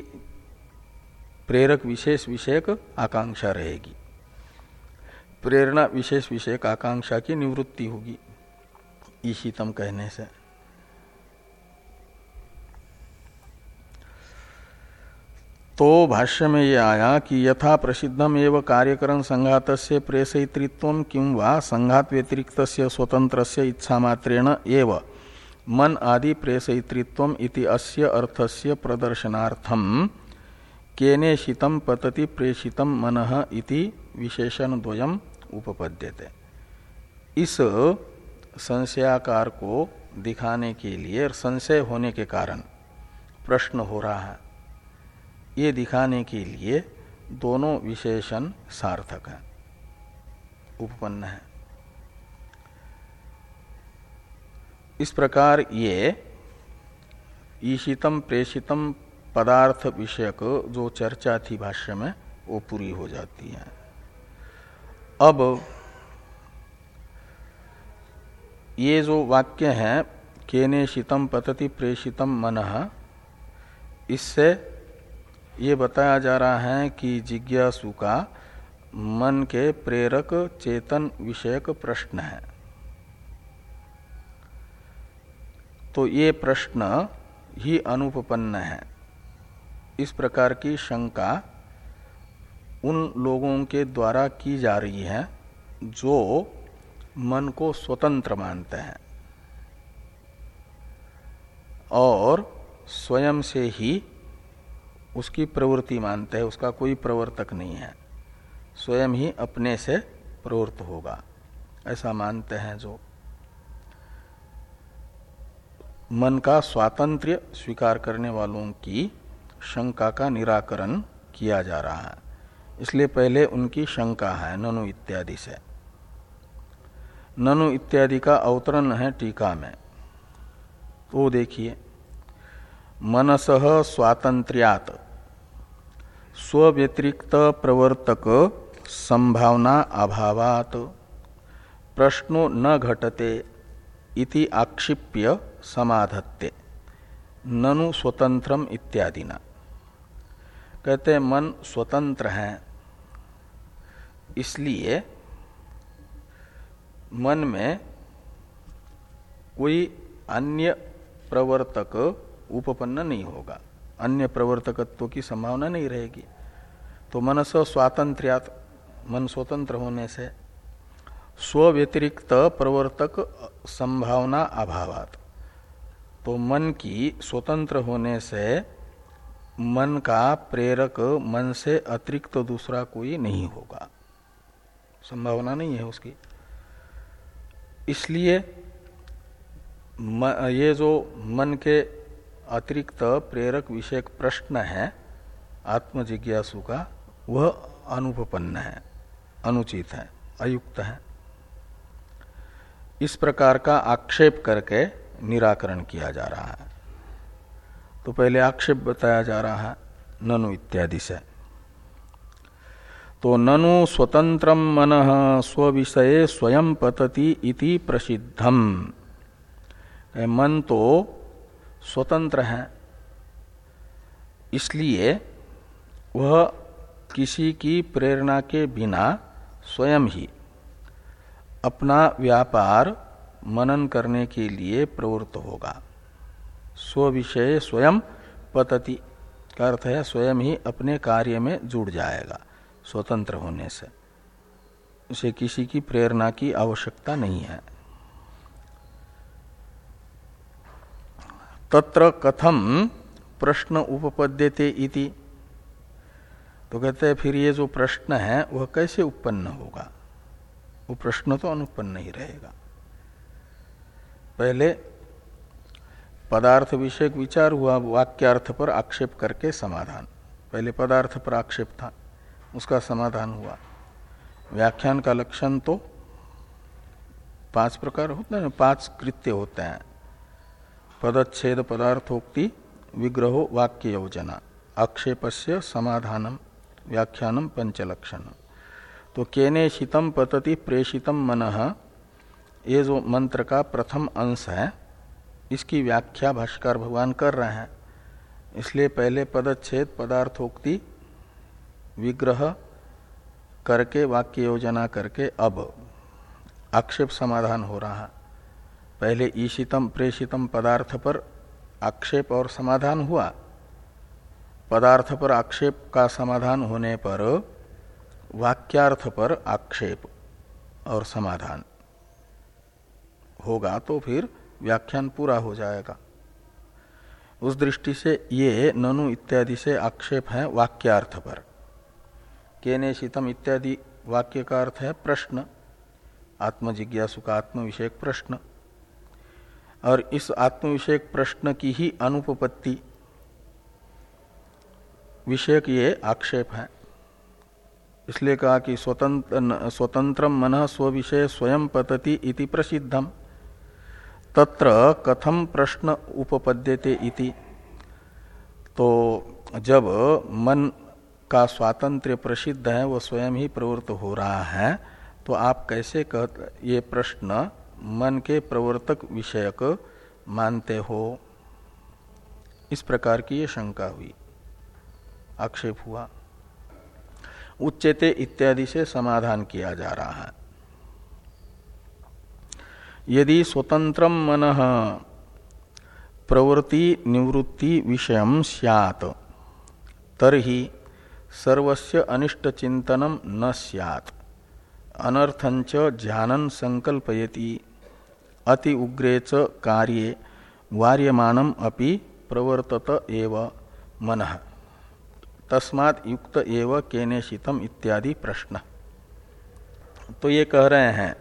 प्रेरक विशेष विषयक आकांक्षा रहेगी। प्रेरणा विशेष विषयक आकांक्षा की निवृत्ति होगी ईशीतम कहने से। तो भाष्य में ये आया कि यथा प्रसिद्धम एवं कार्यकरण संघात से प्रेषयित्व किंवा संघात व्यतिरिक्त स्वतंत्र इच्छा मात्रेण एव। मन आदि प्रेषयित्व इति अस्य अर्थस्य प्रदर्शनार्थम केने शीतम पतति प्रेषितम मन इति विशेषण द्वयम उपपद्यते। इस संशयाकार को दिखाने के लिए संशय होने के कारण प्रश्न हो रहा है। ये दिखाने के लिए दोनों विशेषण सार्थक है। उपपन्न है। इस प्रकार ये ईशितम प्रेषितम पदार्थ विषयक जो चर्चा थी भाष्य में, वो पूरी हो जाती है। अब ये जो वाक्य है, केने शीतम पतति प्रेषितम मन, इससे ये बताया जा रहा है कि जिज्ञासु का मन के प्रेरक चेतन विषयक प्रश्न है। तो ये प्रश्न ही अनुपन्न है। इस प्रकार की शंका उन लोगों के द्वारा की जा रही है जो मन को स्वतंत्र मानते हैं और स्वयं से ही उसकी प्रवृत्ति मानते हैं, उसका कोई प्रवर्तक नहीं है। स्वयं ही अपने से प्रवृत्त होगा, ऐसा मानते हैं जो। मन का स्वातंत्र्य स्वीकार करने वालों की शंका का निराकरण किया जा रहा है। इसलिए पहले उनकी शंका है, ननु इत्यादि से। ननु इत्यादि का अवतरण है टीका में। तो देखिए, मनस स्वातंत्र्यात। स्व्यतिरिक्त प्रवर्तक संभावना अभावात। प्रश्नो न घटते इति आक्षिप्य समाधत्ते। ननु स्वतंत्रम न कहते मन स्वतंत्र है। इसलिए मन में कोई अन्य प्रवर्तक उपपन्न नहीं होगा। अन्य प्रवर्तकत्व की संभावना नहीं रहेगी। तो मनस स्वातंत्र्यात, मन स्वतंत्र होने से स्व व्यतिरिक्त प्रवर्तक संभावना अभावात। तो मन की स्वतंत्र होने से मन का प्रेरक, मन से अतिरिक्त तो दूसरा कोई नहीं होगा। संभावना नहीं है उसकी। इसलिए ये जो मन के अतिरिक्त प्रेरक विषयक प्रश्न है, आत्मजिज्ञासु का, वह अनुपन्न है, अनुचित है, अयुक्त है। इस प्रकार का आक्षेप करके निराकरण किया जा रहा है। तो पहले आक्षेप बताया जा रहा है, ननु इत्यादि से। तो ननु स्वतंत्र मन स्व विषय स्वयं पतति इति प्रसिद्धम। मन तो स्वतंत्र हैं। इसलिए वह किसी की प्रेरणा के बिना स्वयं ही अपना व्यापार मनन करने के लिए प्रवृत्त होगा। स्व विषय स्वयं पतति का अर्थ है स्वयं ही अपने कार्य में जुड़ जाएगा, स्वतंत्र होने से। उसे किसी की प्रेरणा की आवश्यकता नहीं है। तत्र कथम प्रश्न उपपद्यते इति? तो कहते हैं, फिर ये जो प्रश्न है, वह कैसे उत्पन्न होगा? वो प्रश्न तो अनुपन्न ही रहेगा। पहले पदार्थ विषयक विचार हुआ, वाक्यार्थ पर आक्षेप करके समाधान। पहले पदार्थ पर आक्षेप था, उसका समाधान हुआ। व्याख्यान का लक्षण तो पाँच प्रकार होते हैं, पाँच कृत्य होते हैं। पदच्छेद पदार्थोक्ति विग्रहो वाक्य योजना आक्षेपस्य समाधानम व्याख्यानम पंचलक्षण तो केने शीतम पतति प्रेषितम मन, ये जो मंत्र का प्रथम अंश है, इसकी व्याख्या भाष्कर भगवान कर रहे हैं। इसलिए पहले पदच्छेद, पदार्थोक्ति, विग्रह करके वाक्य योजना करके अब आक्षेप समाधान हो रहा है। पहले ईशितम प्रेषितम पदार्थ पर आक्षेप और समाधान हुआ। पदार्थ पर आक्षेप का समाधान होने पर वाक्यार्थ पर आक्षेप और समाधान। होगा तो फिर व्याख्यान पूरा हो जाएगा। उस दृष्टि से ये ननु इत्यादि से आक्षेप है वाक्यार्थ पर। केने शीतम इत्यादि वाक्य का अर्थ है प्रश्न। आत्मजिज्ञासु का आत्म विषयक प्रश्न। और इस आत्म विषयक प्रश्न की ही अनुपपत्ति विषयक ये आक्षेप है। इसलिए कहा कि स्वतंत्र स्वतंत्र मन स्व विषय स्वयं पतति इति प्रसिद्धम तत्र कथम प्रश्न उपपद्यते इति? तो जब मन का स्वातंत्र्य प्रसिद्ध है, वो स्वयं ही प्रवृत्त हो रहा है तो आप कैसे कह, ये प्रश्न मन के प्रवर्तक विषयक मानते हो। इस प्रकार की ये शंका हुई। आक्षेप हुआ। उच्चते इत्यादि से समाधान किया जा रहा है। यदि स्वतंत्र मन प्रवृत्ति निवृत्ति विषय सैत तरही सर्वस्य अनिष्ट चिंतनम न सैत अनर्थंच जानन संकल्पयति। अति उग्रे च कार्ये वार्यमानम अपि प्रवर्तत एव मन। तस्मात् युक्त एव केनेशितम इत्यादि प्रश्न। तो ये कह रहे हैं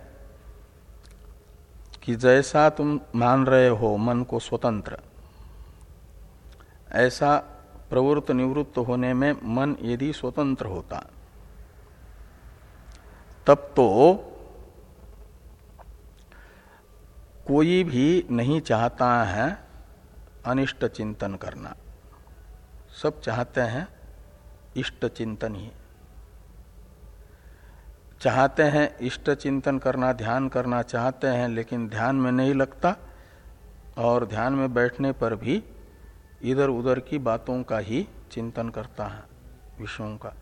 कि जैसा तुम मान रहे हो मन को स्वतंत्र, ऐसा प्रवृत्त निवृत्त होने में मन यदि स्वतंत्र होता, तब तो कोई भी नहीं चाहता है अनिष्ट चिंतन करना। सब चाहते हैं इष्ट चिंतन ही। चाहते हैं इष्ट चिंतन करना, ध्यान करना चाहते हैं, लेकिन ध्यान में नहीं लगता और ध्यान में बैठने पर भी इधर उधर की बातों का ही चिंतन करता है विषयों का।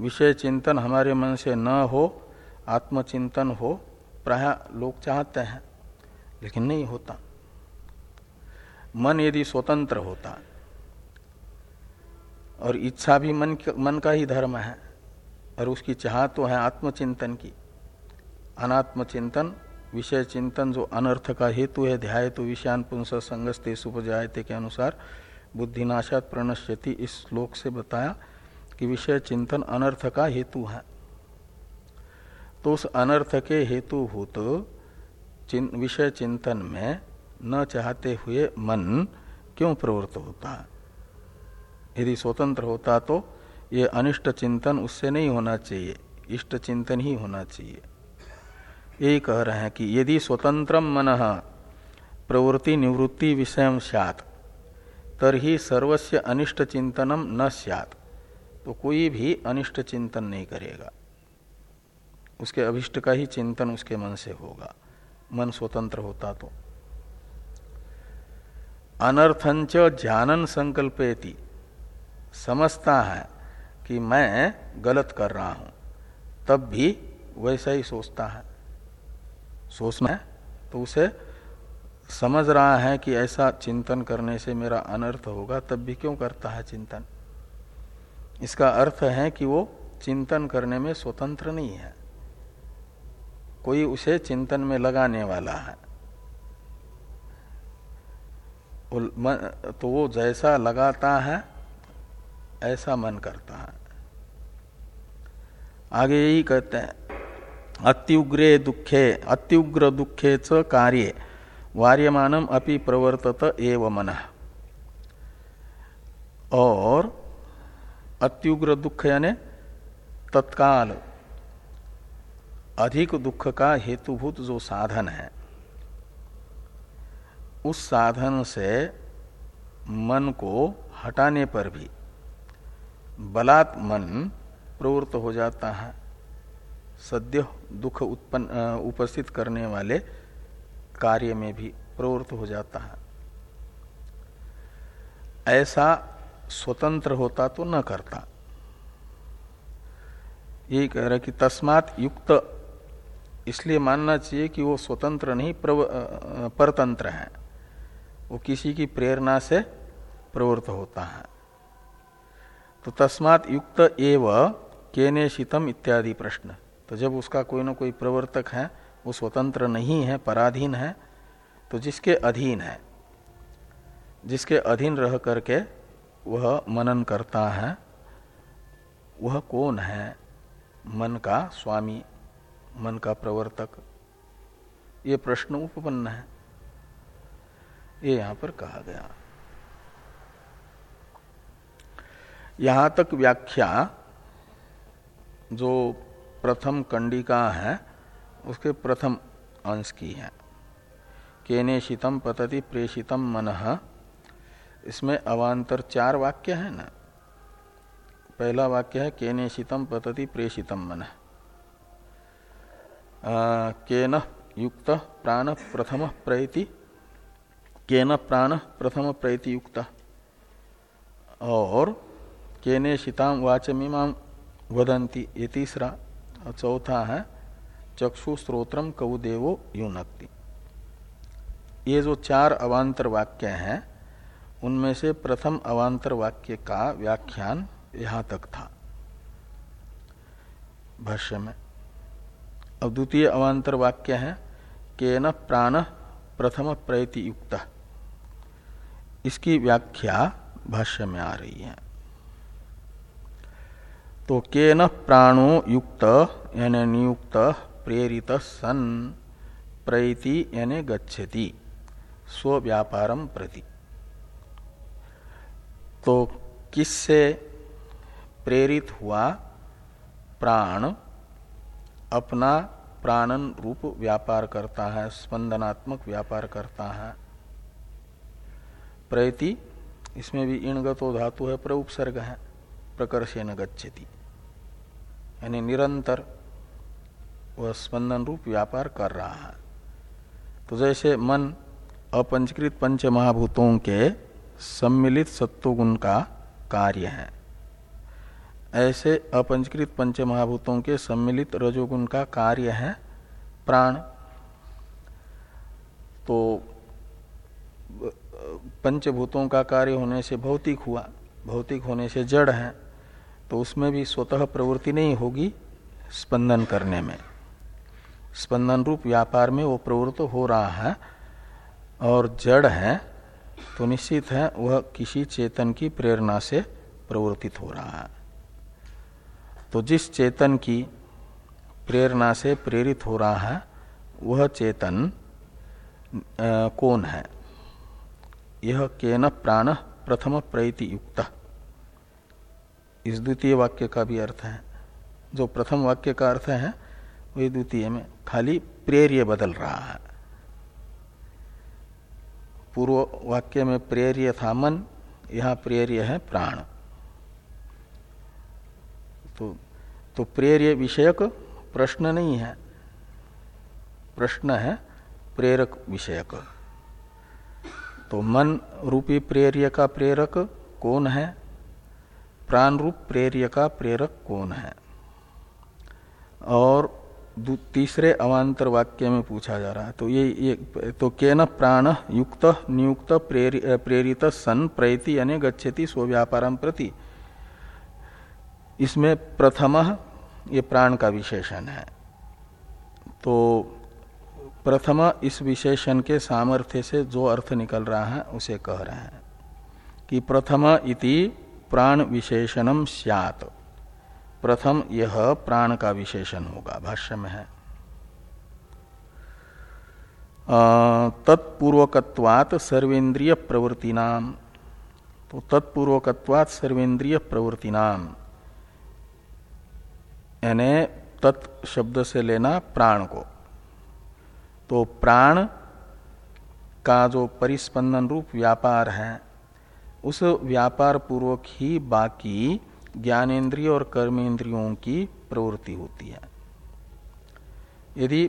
विषय चिंतन हमारे मन से न हो, आत्मचिंतन हो प्राय लोग चाहते हैं, लेकिन नहीं होता। मन यदि स्वतंत्र होता, और इच्छा भी मन मन का ही धर्म है, और उसकी चाह तो है आत्मचिंतन की। अनात्म चिंतन, विषय चिंतन जो अनर्थ का हेतु है ध्याय तो विषयान पुंस संगस्ते सुपजायते के अनुसार बुद्धिनाशात प्रणश्यति। इस श्लोक से बताया कि विषय चिंतन अनर्थ का हेतु है। तो उस अनर्थ के हेतु भूत चिन, विषय चिंतन में न चाहते हुए मन क्यों प्रवृत्त होता? है यदि स्वतंत्र होता तो ये अनिष्ट चिंतन उससे नहीं होना चाहिए इष्ट चिंतन ही होना चाहिए। यही कह रहे हैं कि यदि स्वतंत्र मन प्रवृत्ति निवृत्ति विषय सैत तरही सर्वस्य अनिष्ट चिंतनम न सैत तो कोई भी अनिष्ट चिंतन नहीं करेगा। उसके अभिष्ट का ही चिंतन उसके मन से होगा। मन स्वतंत्र होता तो। अनर्थंच जानन संकल्पेति। समझता है कि मैं गलत कर रहा हूँ। तब भी वैसा ही सोचता है। सोचना है तो उसे समझ रहा है कि ऐसा चिंतन करने से मेरा अनर्थ होगा, तब भी क्यों करता है चिंतन? इसका अर्थ है कि वो चिंतन करने में स्वतंत्र नहीं है। कोई उसे चिंतन में लगाने वाला है। तो वो जैसा लगाता है, ऐसा मन करता है। आगे यही कहते हैं, अत्युग्रे दुखे, अत्युग्र दुखे च कार्य, वार्यमानम अपि प्रवर्तत एव मन। और अत्युग्र दुख यानी तत्काल अधिक दुख का हेतुभूत जो साधन है, उस साधन से मन को हटाने पर भी बलात् मन प्रवृत्त हो जाता है। सद्य दुख उत्पन्न उपस्थित करने वाले कार्य में भी प्रवृत्त हो जाता है। ऐसा स्वतंत्र होता तो न करता। यही कह रहा कि तस्मात युक्त इसलिए मानना चाहिए कि वो स्वतंत्र नहीं परतंत्र है। वो किसी की प्रेरणा से प्रवृत्त होता है। तो तस्मात युक्त एव केने शीतम इत्यादि प्रश्न। तो जब उसका कोई ना कोई प्रवर्तक है, वो स्वतंत्र नहीं है, पराधीन है तो जिसके अधीन है, जिसके अधीन रह करके वह मनन करता है, वह कौन है? मन का स्वामी मन का प्रवर्तक। ये प्रश्न उपपन्न है। ये यहाँ पर कहा गया। यहाँ तक व्याख्या जो प्रथम कंडिका है, उसके प्रथम अंश की है। केने शीतम पतति प्रेषितम मन। इसमें अवान्तर चार वाक्य है ना। पहला वाक्य है केने शीतम पतति प्रेषितम मन। केन युक्त प्राण प्रथम प्रति, केन प्राण प्रथम प्रति युक्त। और केने शीताम वाचमीमा वदंती ये तीसरा चौथा है, चक्षु स्त्रोत्रम कौदेवो युनक्ति। ये जो चार अवान्तर वाक्य हैं, उनमें से प्रथम अवान्तर वाक्य का व्याख्यान यहाँ तक था। भाष्य में। अब द्वितीय अवान्तर वाक्य है के न प्राण प्रथम प्रयति युक्त। इसकी व्याख्या भाष्य में आ रही है। तो के न प्राणो युक्त, यानी नियुक्त, प्रेरित सन, प्रैति यानी गच्छति, स्व व्यापारम प्रति। तो किससे प्रेरित हुआ प्राण अपना प्राणन रूप व्यापार करता है, स्पंदनात्मक व्यापार करता है। प्रैति इसमें भी इणगतो धातु है प्र उपसर्ग है, प्रकर्षेण गच्छति। यानी निरंतर वह स्पंदन रूप व्यापार कर रहा है। तो जैसे मन अपंचकृत पंच महाभूतों के सम्मिलित सत्वगुण का कार्य है। ऐसे अपंचकृत पंच महाभूतों के सम्मिलित रजोगुण का कार्य है प्राण। तो पंचभूतों का कार्य होने से भौतिक हुआ, भौतिक होने से जड़ है तो उसमें भी स्वतः प्रवृत्ति नहीं होगी स्पंदन करने में। स्पंदन रूप व्यापार में वो प्रवृत्त हो रहा है और जड़ है तो निश्चित है वह किसी चेतन की प्रेरणा से प्रवर्तित हो रहा है। तो जिस चेतन की प्रेरणा से प्रेरित हो रहा है, वह चेतन कौन है? यह केन प्राण प्रथम प्रैति युक्त। इस द्वितीय वाक्य का भी अर्थ है। जो प्रथम वाक्य का अर्थ है, वही द्वितीय में खाली प्रेर्य बदल रहा है। पूर्व वाक्य में प्रेर्य था मन, यहाँ प्रेर्य है प्राण। तो तो प्रेर्य विषयक प्रश्न नहीं है। प्रश्न है प्रेरक विषयक। तो मन रूपी प्रेर्य का प्रेरक कौन है? प्राण रूप प्रेर्य का प्रेरक कौन है? और तीसरे अवान्तर वाक्य में पूछा जा रहा है। तो ये, ये तो के न प्राण युक्त नियुक्त प्रेरित सन प्रैति यानी गच्छति स्व व्यापारम प्रति इसमें प्रथम ये प्राण का विशेषण है। तो प्रथम इस विशेषण के सामर्थ्य से जो अर्थ निकल रहा है, उसे कह रहे हैं कि प्रथम इति प्राण विशेषणम सियात। प्रथम यह प्राण का विशेषण होगा, भाष्य में है। तत्पूर्वकत्वात सर्वेन्द्रिय प्रवृत्ति नाम तो तत्पूर्वकत्वात सर्वेन्द्रिय प्रवृत्ति नाम यानी तत् शब्द से लेना प्राण को। तो प्राण का जो परिस्पंदन रूप व्यापार है, उस व्यापार पूर्वक ही बाकी ज्ञानेन्द्रिय और कर्मेंद्रियों की प्रवृत्ति होती है। यदि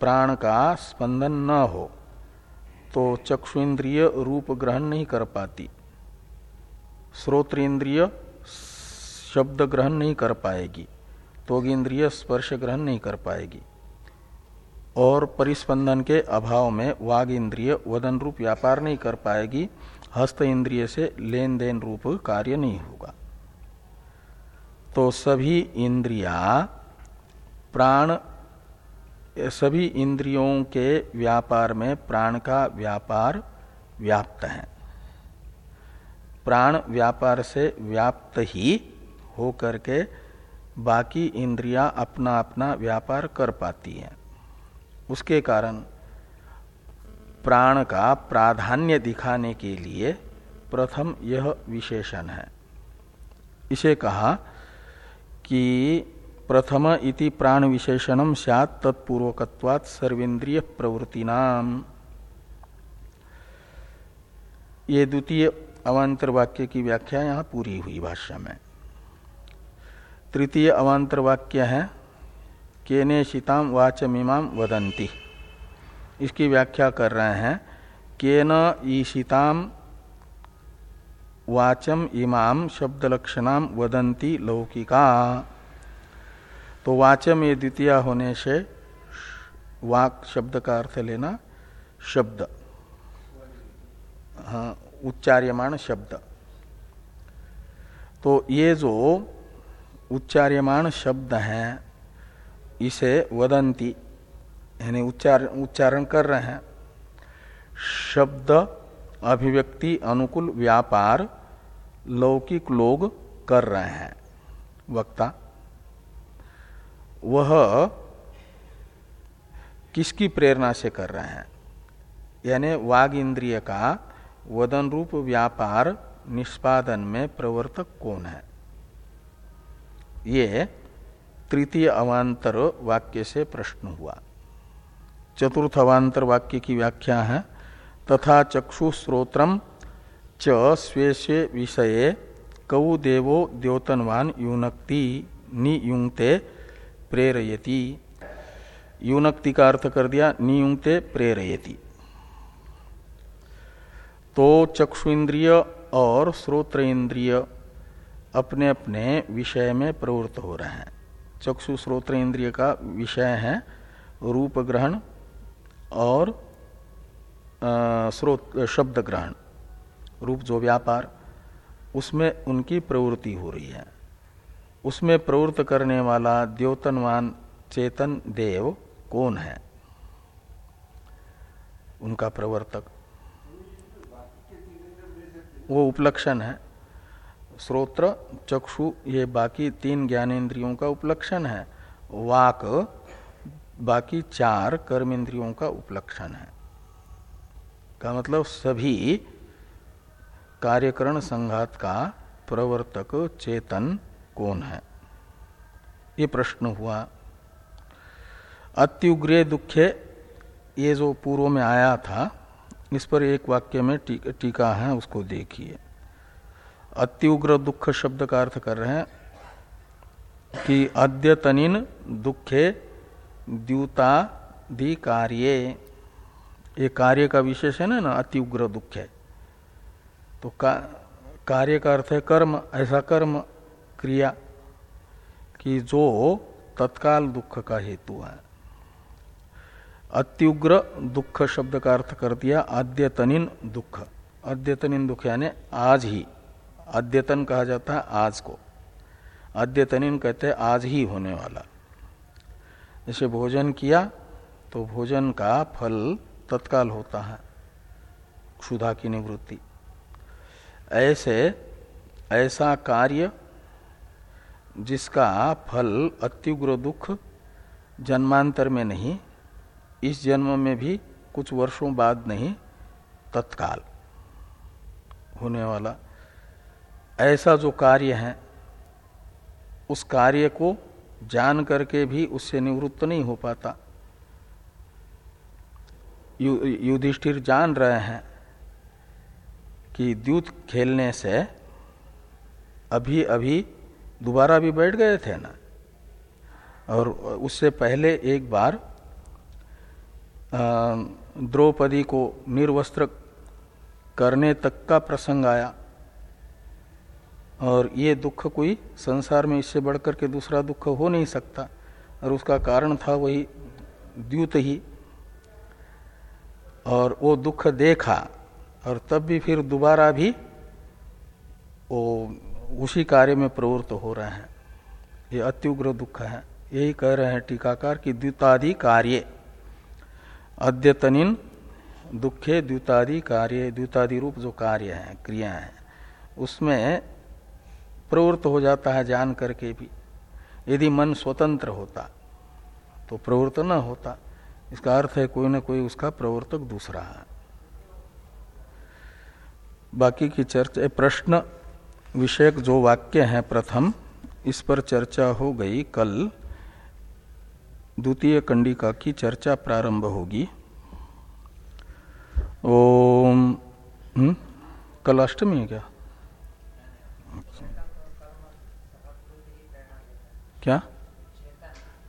प्राण का स्पंदन न हो तो चक्षुन्द्रिय रूप ग्रहण नहीं कर पाती। श्रोत्रेंद्रिय शब्द ग्रहण नहीं कर पाएगी। तोगिंद्रिय स्पर्श ग्रहण नहीं कर पाएगी। और परिस्पंदन के अभाव में वाग इंद्रिय वदन रूप व्यापार नहीं कर पाएगी, हस्त इंद्रिय से लेन देन रूप कार्य नहीं होगा। तो सभी इंद्रिया प्राण, सभी इंद्रियों के व्यापार में प्राण का व्यापार व्याप्त है। प्राण व्यापार से व्याप्त ही होकर करके बाकी इंद्रिया अपना अपना व्यापार कर पाती हैं। उसके कारण प्राण का प्राधान्य दिखाने के लिए प्रथम यह विशेषण है। इसे कहा कि प्रथम इति प्राण विशेषणम सैत तत्पूर्वकवात सर्वेन्द्रिय प्रवृत्तिनाम ये द्वितीय अवान्तर वाक्य की व्याख्या यहाँ पूरी हुई भाष्य में। तृतीय अवान्तर वाक्य है, केने शीताम वाचमीमाम वदंती इसकी व्याख्या कर रहे हैं, केन ईशिताम वाचम इमाम शब्द लक्षणाम वदंती लौकिका। तो वाचम ये द्वितीय होने से वाक शब्द का अर्थ लेना शब्द। हाँ उच्चार्यमाण शब्द। तो ये जो उच्चार्यमाण शब्द हैं, इसे वदंती, यानी उच्चार, उच्चारण कर रहे हैं। शब्द, अभिव्यक्ति, अनुकूल, व्यापार, लौकिक लोग कर रहे हैं। वक्ता, वह किसकी प्रेरणा से कर रहे हैं? यानी वाग इंद्रिय का वदन रूप व्यापार निष्पादन में प्रवर्तक कौन है? ये तृतीय अवान्तर वाक्य से प्रश्न हुआ। चतुर्थ अवान्तर वाक्य की व्याख्या है। तथा चक्षु स्रोत्रम च स्वे स्वे विषये कौ देवो द्योतनवान युनक्ति नियुंगते प्रेरयति। युनक्ति का अर्थ कर दिया नियुक्ते प्रेरयति। तो चक्षु इंद्रिय और श्रोत्र इंद्रिय अपने अपने विषय में प्रवृत्त हो रहे हैं। चक्षु श्रोत्र इंद्रिय का विषय है, रूप ग्रहण और स्रोत, शब्द ग्रहण, रूप जो व्यापार, उसमें उनकी प्रवृत्ति हो रही है। उसमें प्रवृत्त करने वाला द्योतनवान चेतन देव कौन है? उनका प्रवर्तक। वो उपलक्षण है। श्रोत्र, चक्षु, ये बाकी तीन ज्ञानेन्द्रियों का उपलक्षण है। वाक, बाकी चार कर्मेंद्रियों का उपलक्षण है। का मतलब सभी कार्यकरण संघात का प्रवर्तक, चेतन कौन है? ये प्रश्न हुआ। अत्युग्रे दुखे, ये जो पूर्व में आया था, इस पर एक वाक्य में टीका है, उसको देखिए। अत्युग्र दुख शब्द का अर्थ कर रहे हैं कि अद्यतनिन दुखे द्यूतादि कार्य ये कार्य का विशेष है ना ना उग्र दुख है। तो का, कार्य का अर्थ है कर्म ऐसा कर्म क्रिया कि जो तत्काल दुख का हेतु है। अत्युग्र दुख शब्द का अर्थ कर दिया अद्यतनिन दुख। अद्यतनिन दुख यानी आज ही। अद्यतन कहा जाता है आज को। अद्यतनिन कहते हैं आज ही होने वाला। जैसे भोजन किया तो भोजन का फल तत्काल होता है, क्षुधा की निवृत्ति। ऐसे, ऐसा कार्य जिसका फल अत्युग्र दुख जन्मांतर में नहीं, इस जन्म में भी कुछ वर्षों बाद नहीं, तत्काल होने वाला। ऐसा जो कार्य है उस कार्य को जान करके भी उससे निवृत्त नहीं हो पाता। यु, युधिष्ठिर जान रहे हैं कि द्यूत खेलने से अभी अभी दोबारा भी बैठ गए थे ना? और उससे पहले एक बार द्रौपदी को निर्वस्त्र करने तक का प्रसंग आया। और ये दुख कोई संसार में इससे बढ़कर के दूसरा दुख हो नहीं सकता। और उसका कारण था वही द्यूत ही। और वो दुख देखा और तब भी फिर दोबारा भी वो उसी कार्य में प्रवृत्त हो रहे हैं। ये अत्युग्र दुख है। यही कह रहे हैं टीकाकार की द्वितादि कार्य। अद्यतनिन दुखे द्वितादि कार्य द्वितादि रूप जो कार्य है क्रिया है, उसमें प्रवृत्त हो जाता है जान करके भी। यदि मन स्वतंत्र होता तो प्रवृत्त न होता। इसका अर्थ है कोई ना कोई उसका प्रवर्तक दूसरा है। बाकी की चर्चा प्रश्न विषयक जो वाक्य है प्रथम, इस पर चर्चा हो गई कल। द्वितीय कंडिका की चर्चा प्रारंभ होगी। ओम हम्म? कल अष्टमी है क्या? क्या?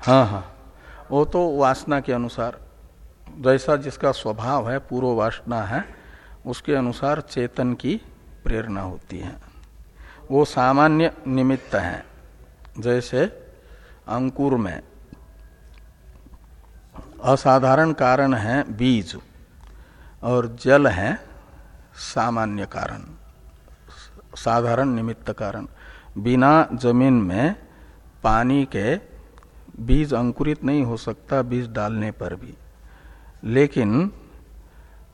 हाँ हाँ। वो तो वासना के अनुसार, जैसा जिसका स्वभाव है, पूर्व वासना है, उसके अनुसार चेतन की प्रेरणा होती है। वो सामान्य निमित्त है, जैसे अंकुर में। असाधारण कारण है बीज, और जल है सामान्य कारण, साधारण निमित्त कारण। बिना ज़मीन में पानी के बीज अंकुरित नहीं हो सकता बीज डालने पर भी। लेकिन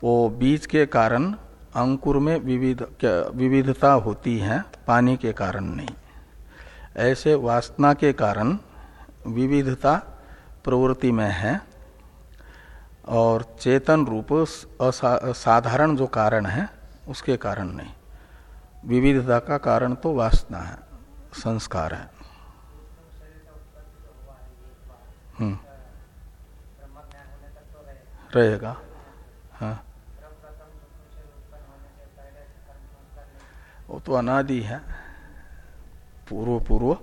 वो बीज के कारण अंकुर में विविध विविधता होती है, पानी के कारण नहीं। ऐसे वासना के कारण विविधता प्रवृत्ति में है और चेतन रूप साधारण जो कारण है, उसके कारण नहीं। विविधता का कारण तो वासना है, संस्कार है। रहेगा। हाँ। वो तो अनादि है। पूर्व पूर्व।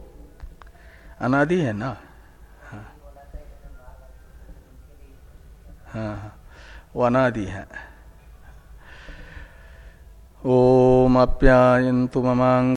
अनादि है ना? हाँ। हाँ, हाँ। वो अनादि है। ओम अप्यायन्तु ममांग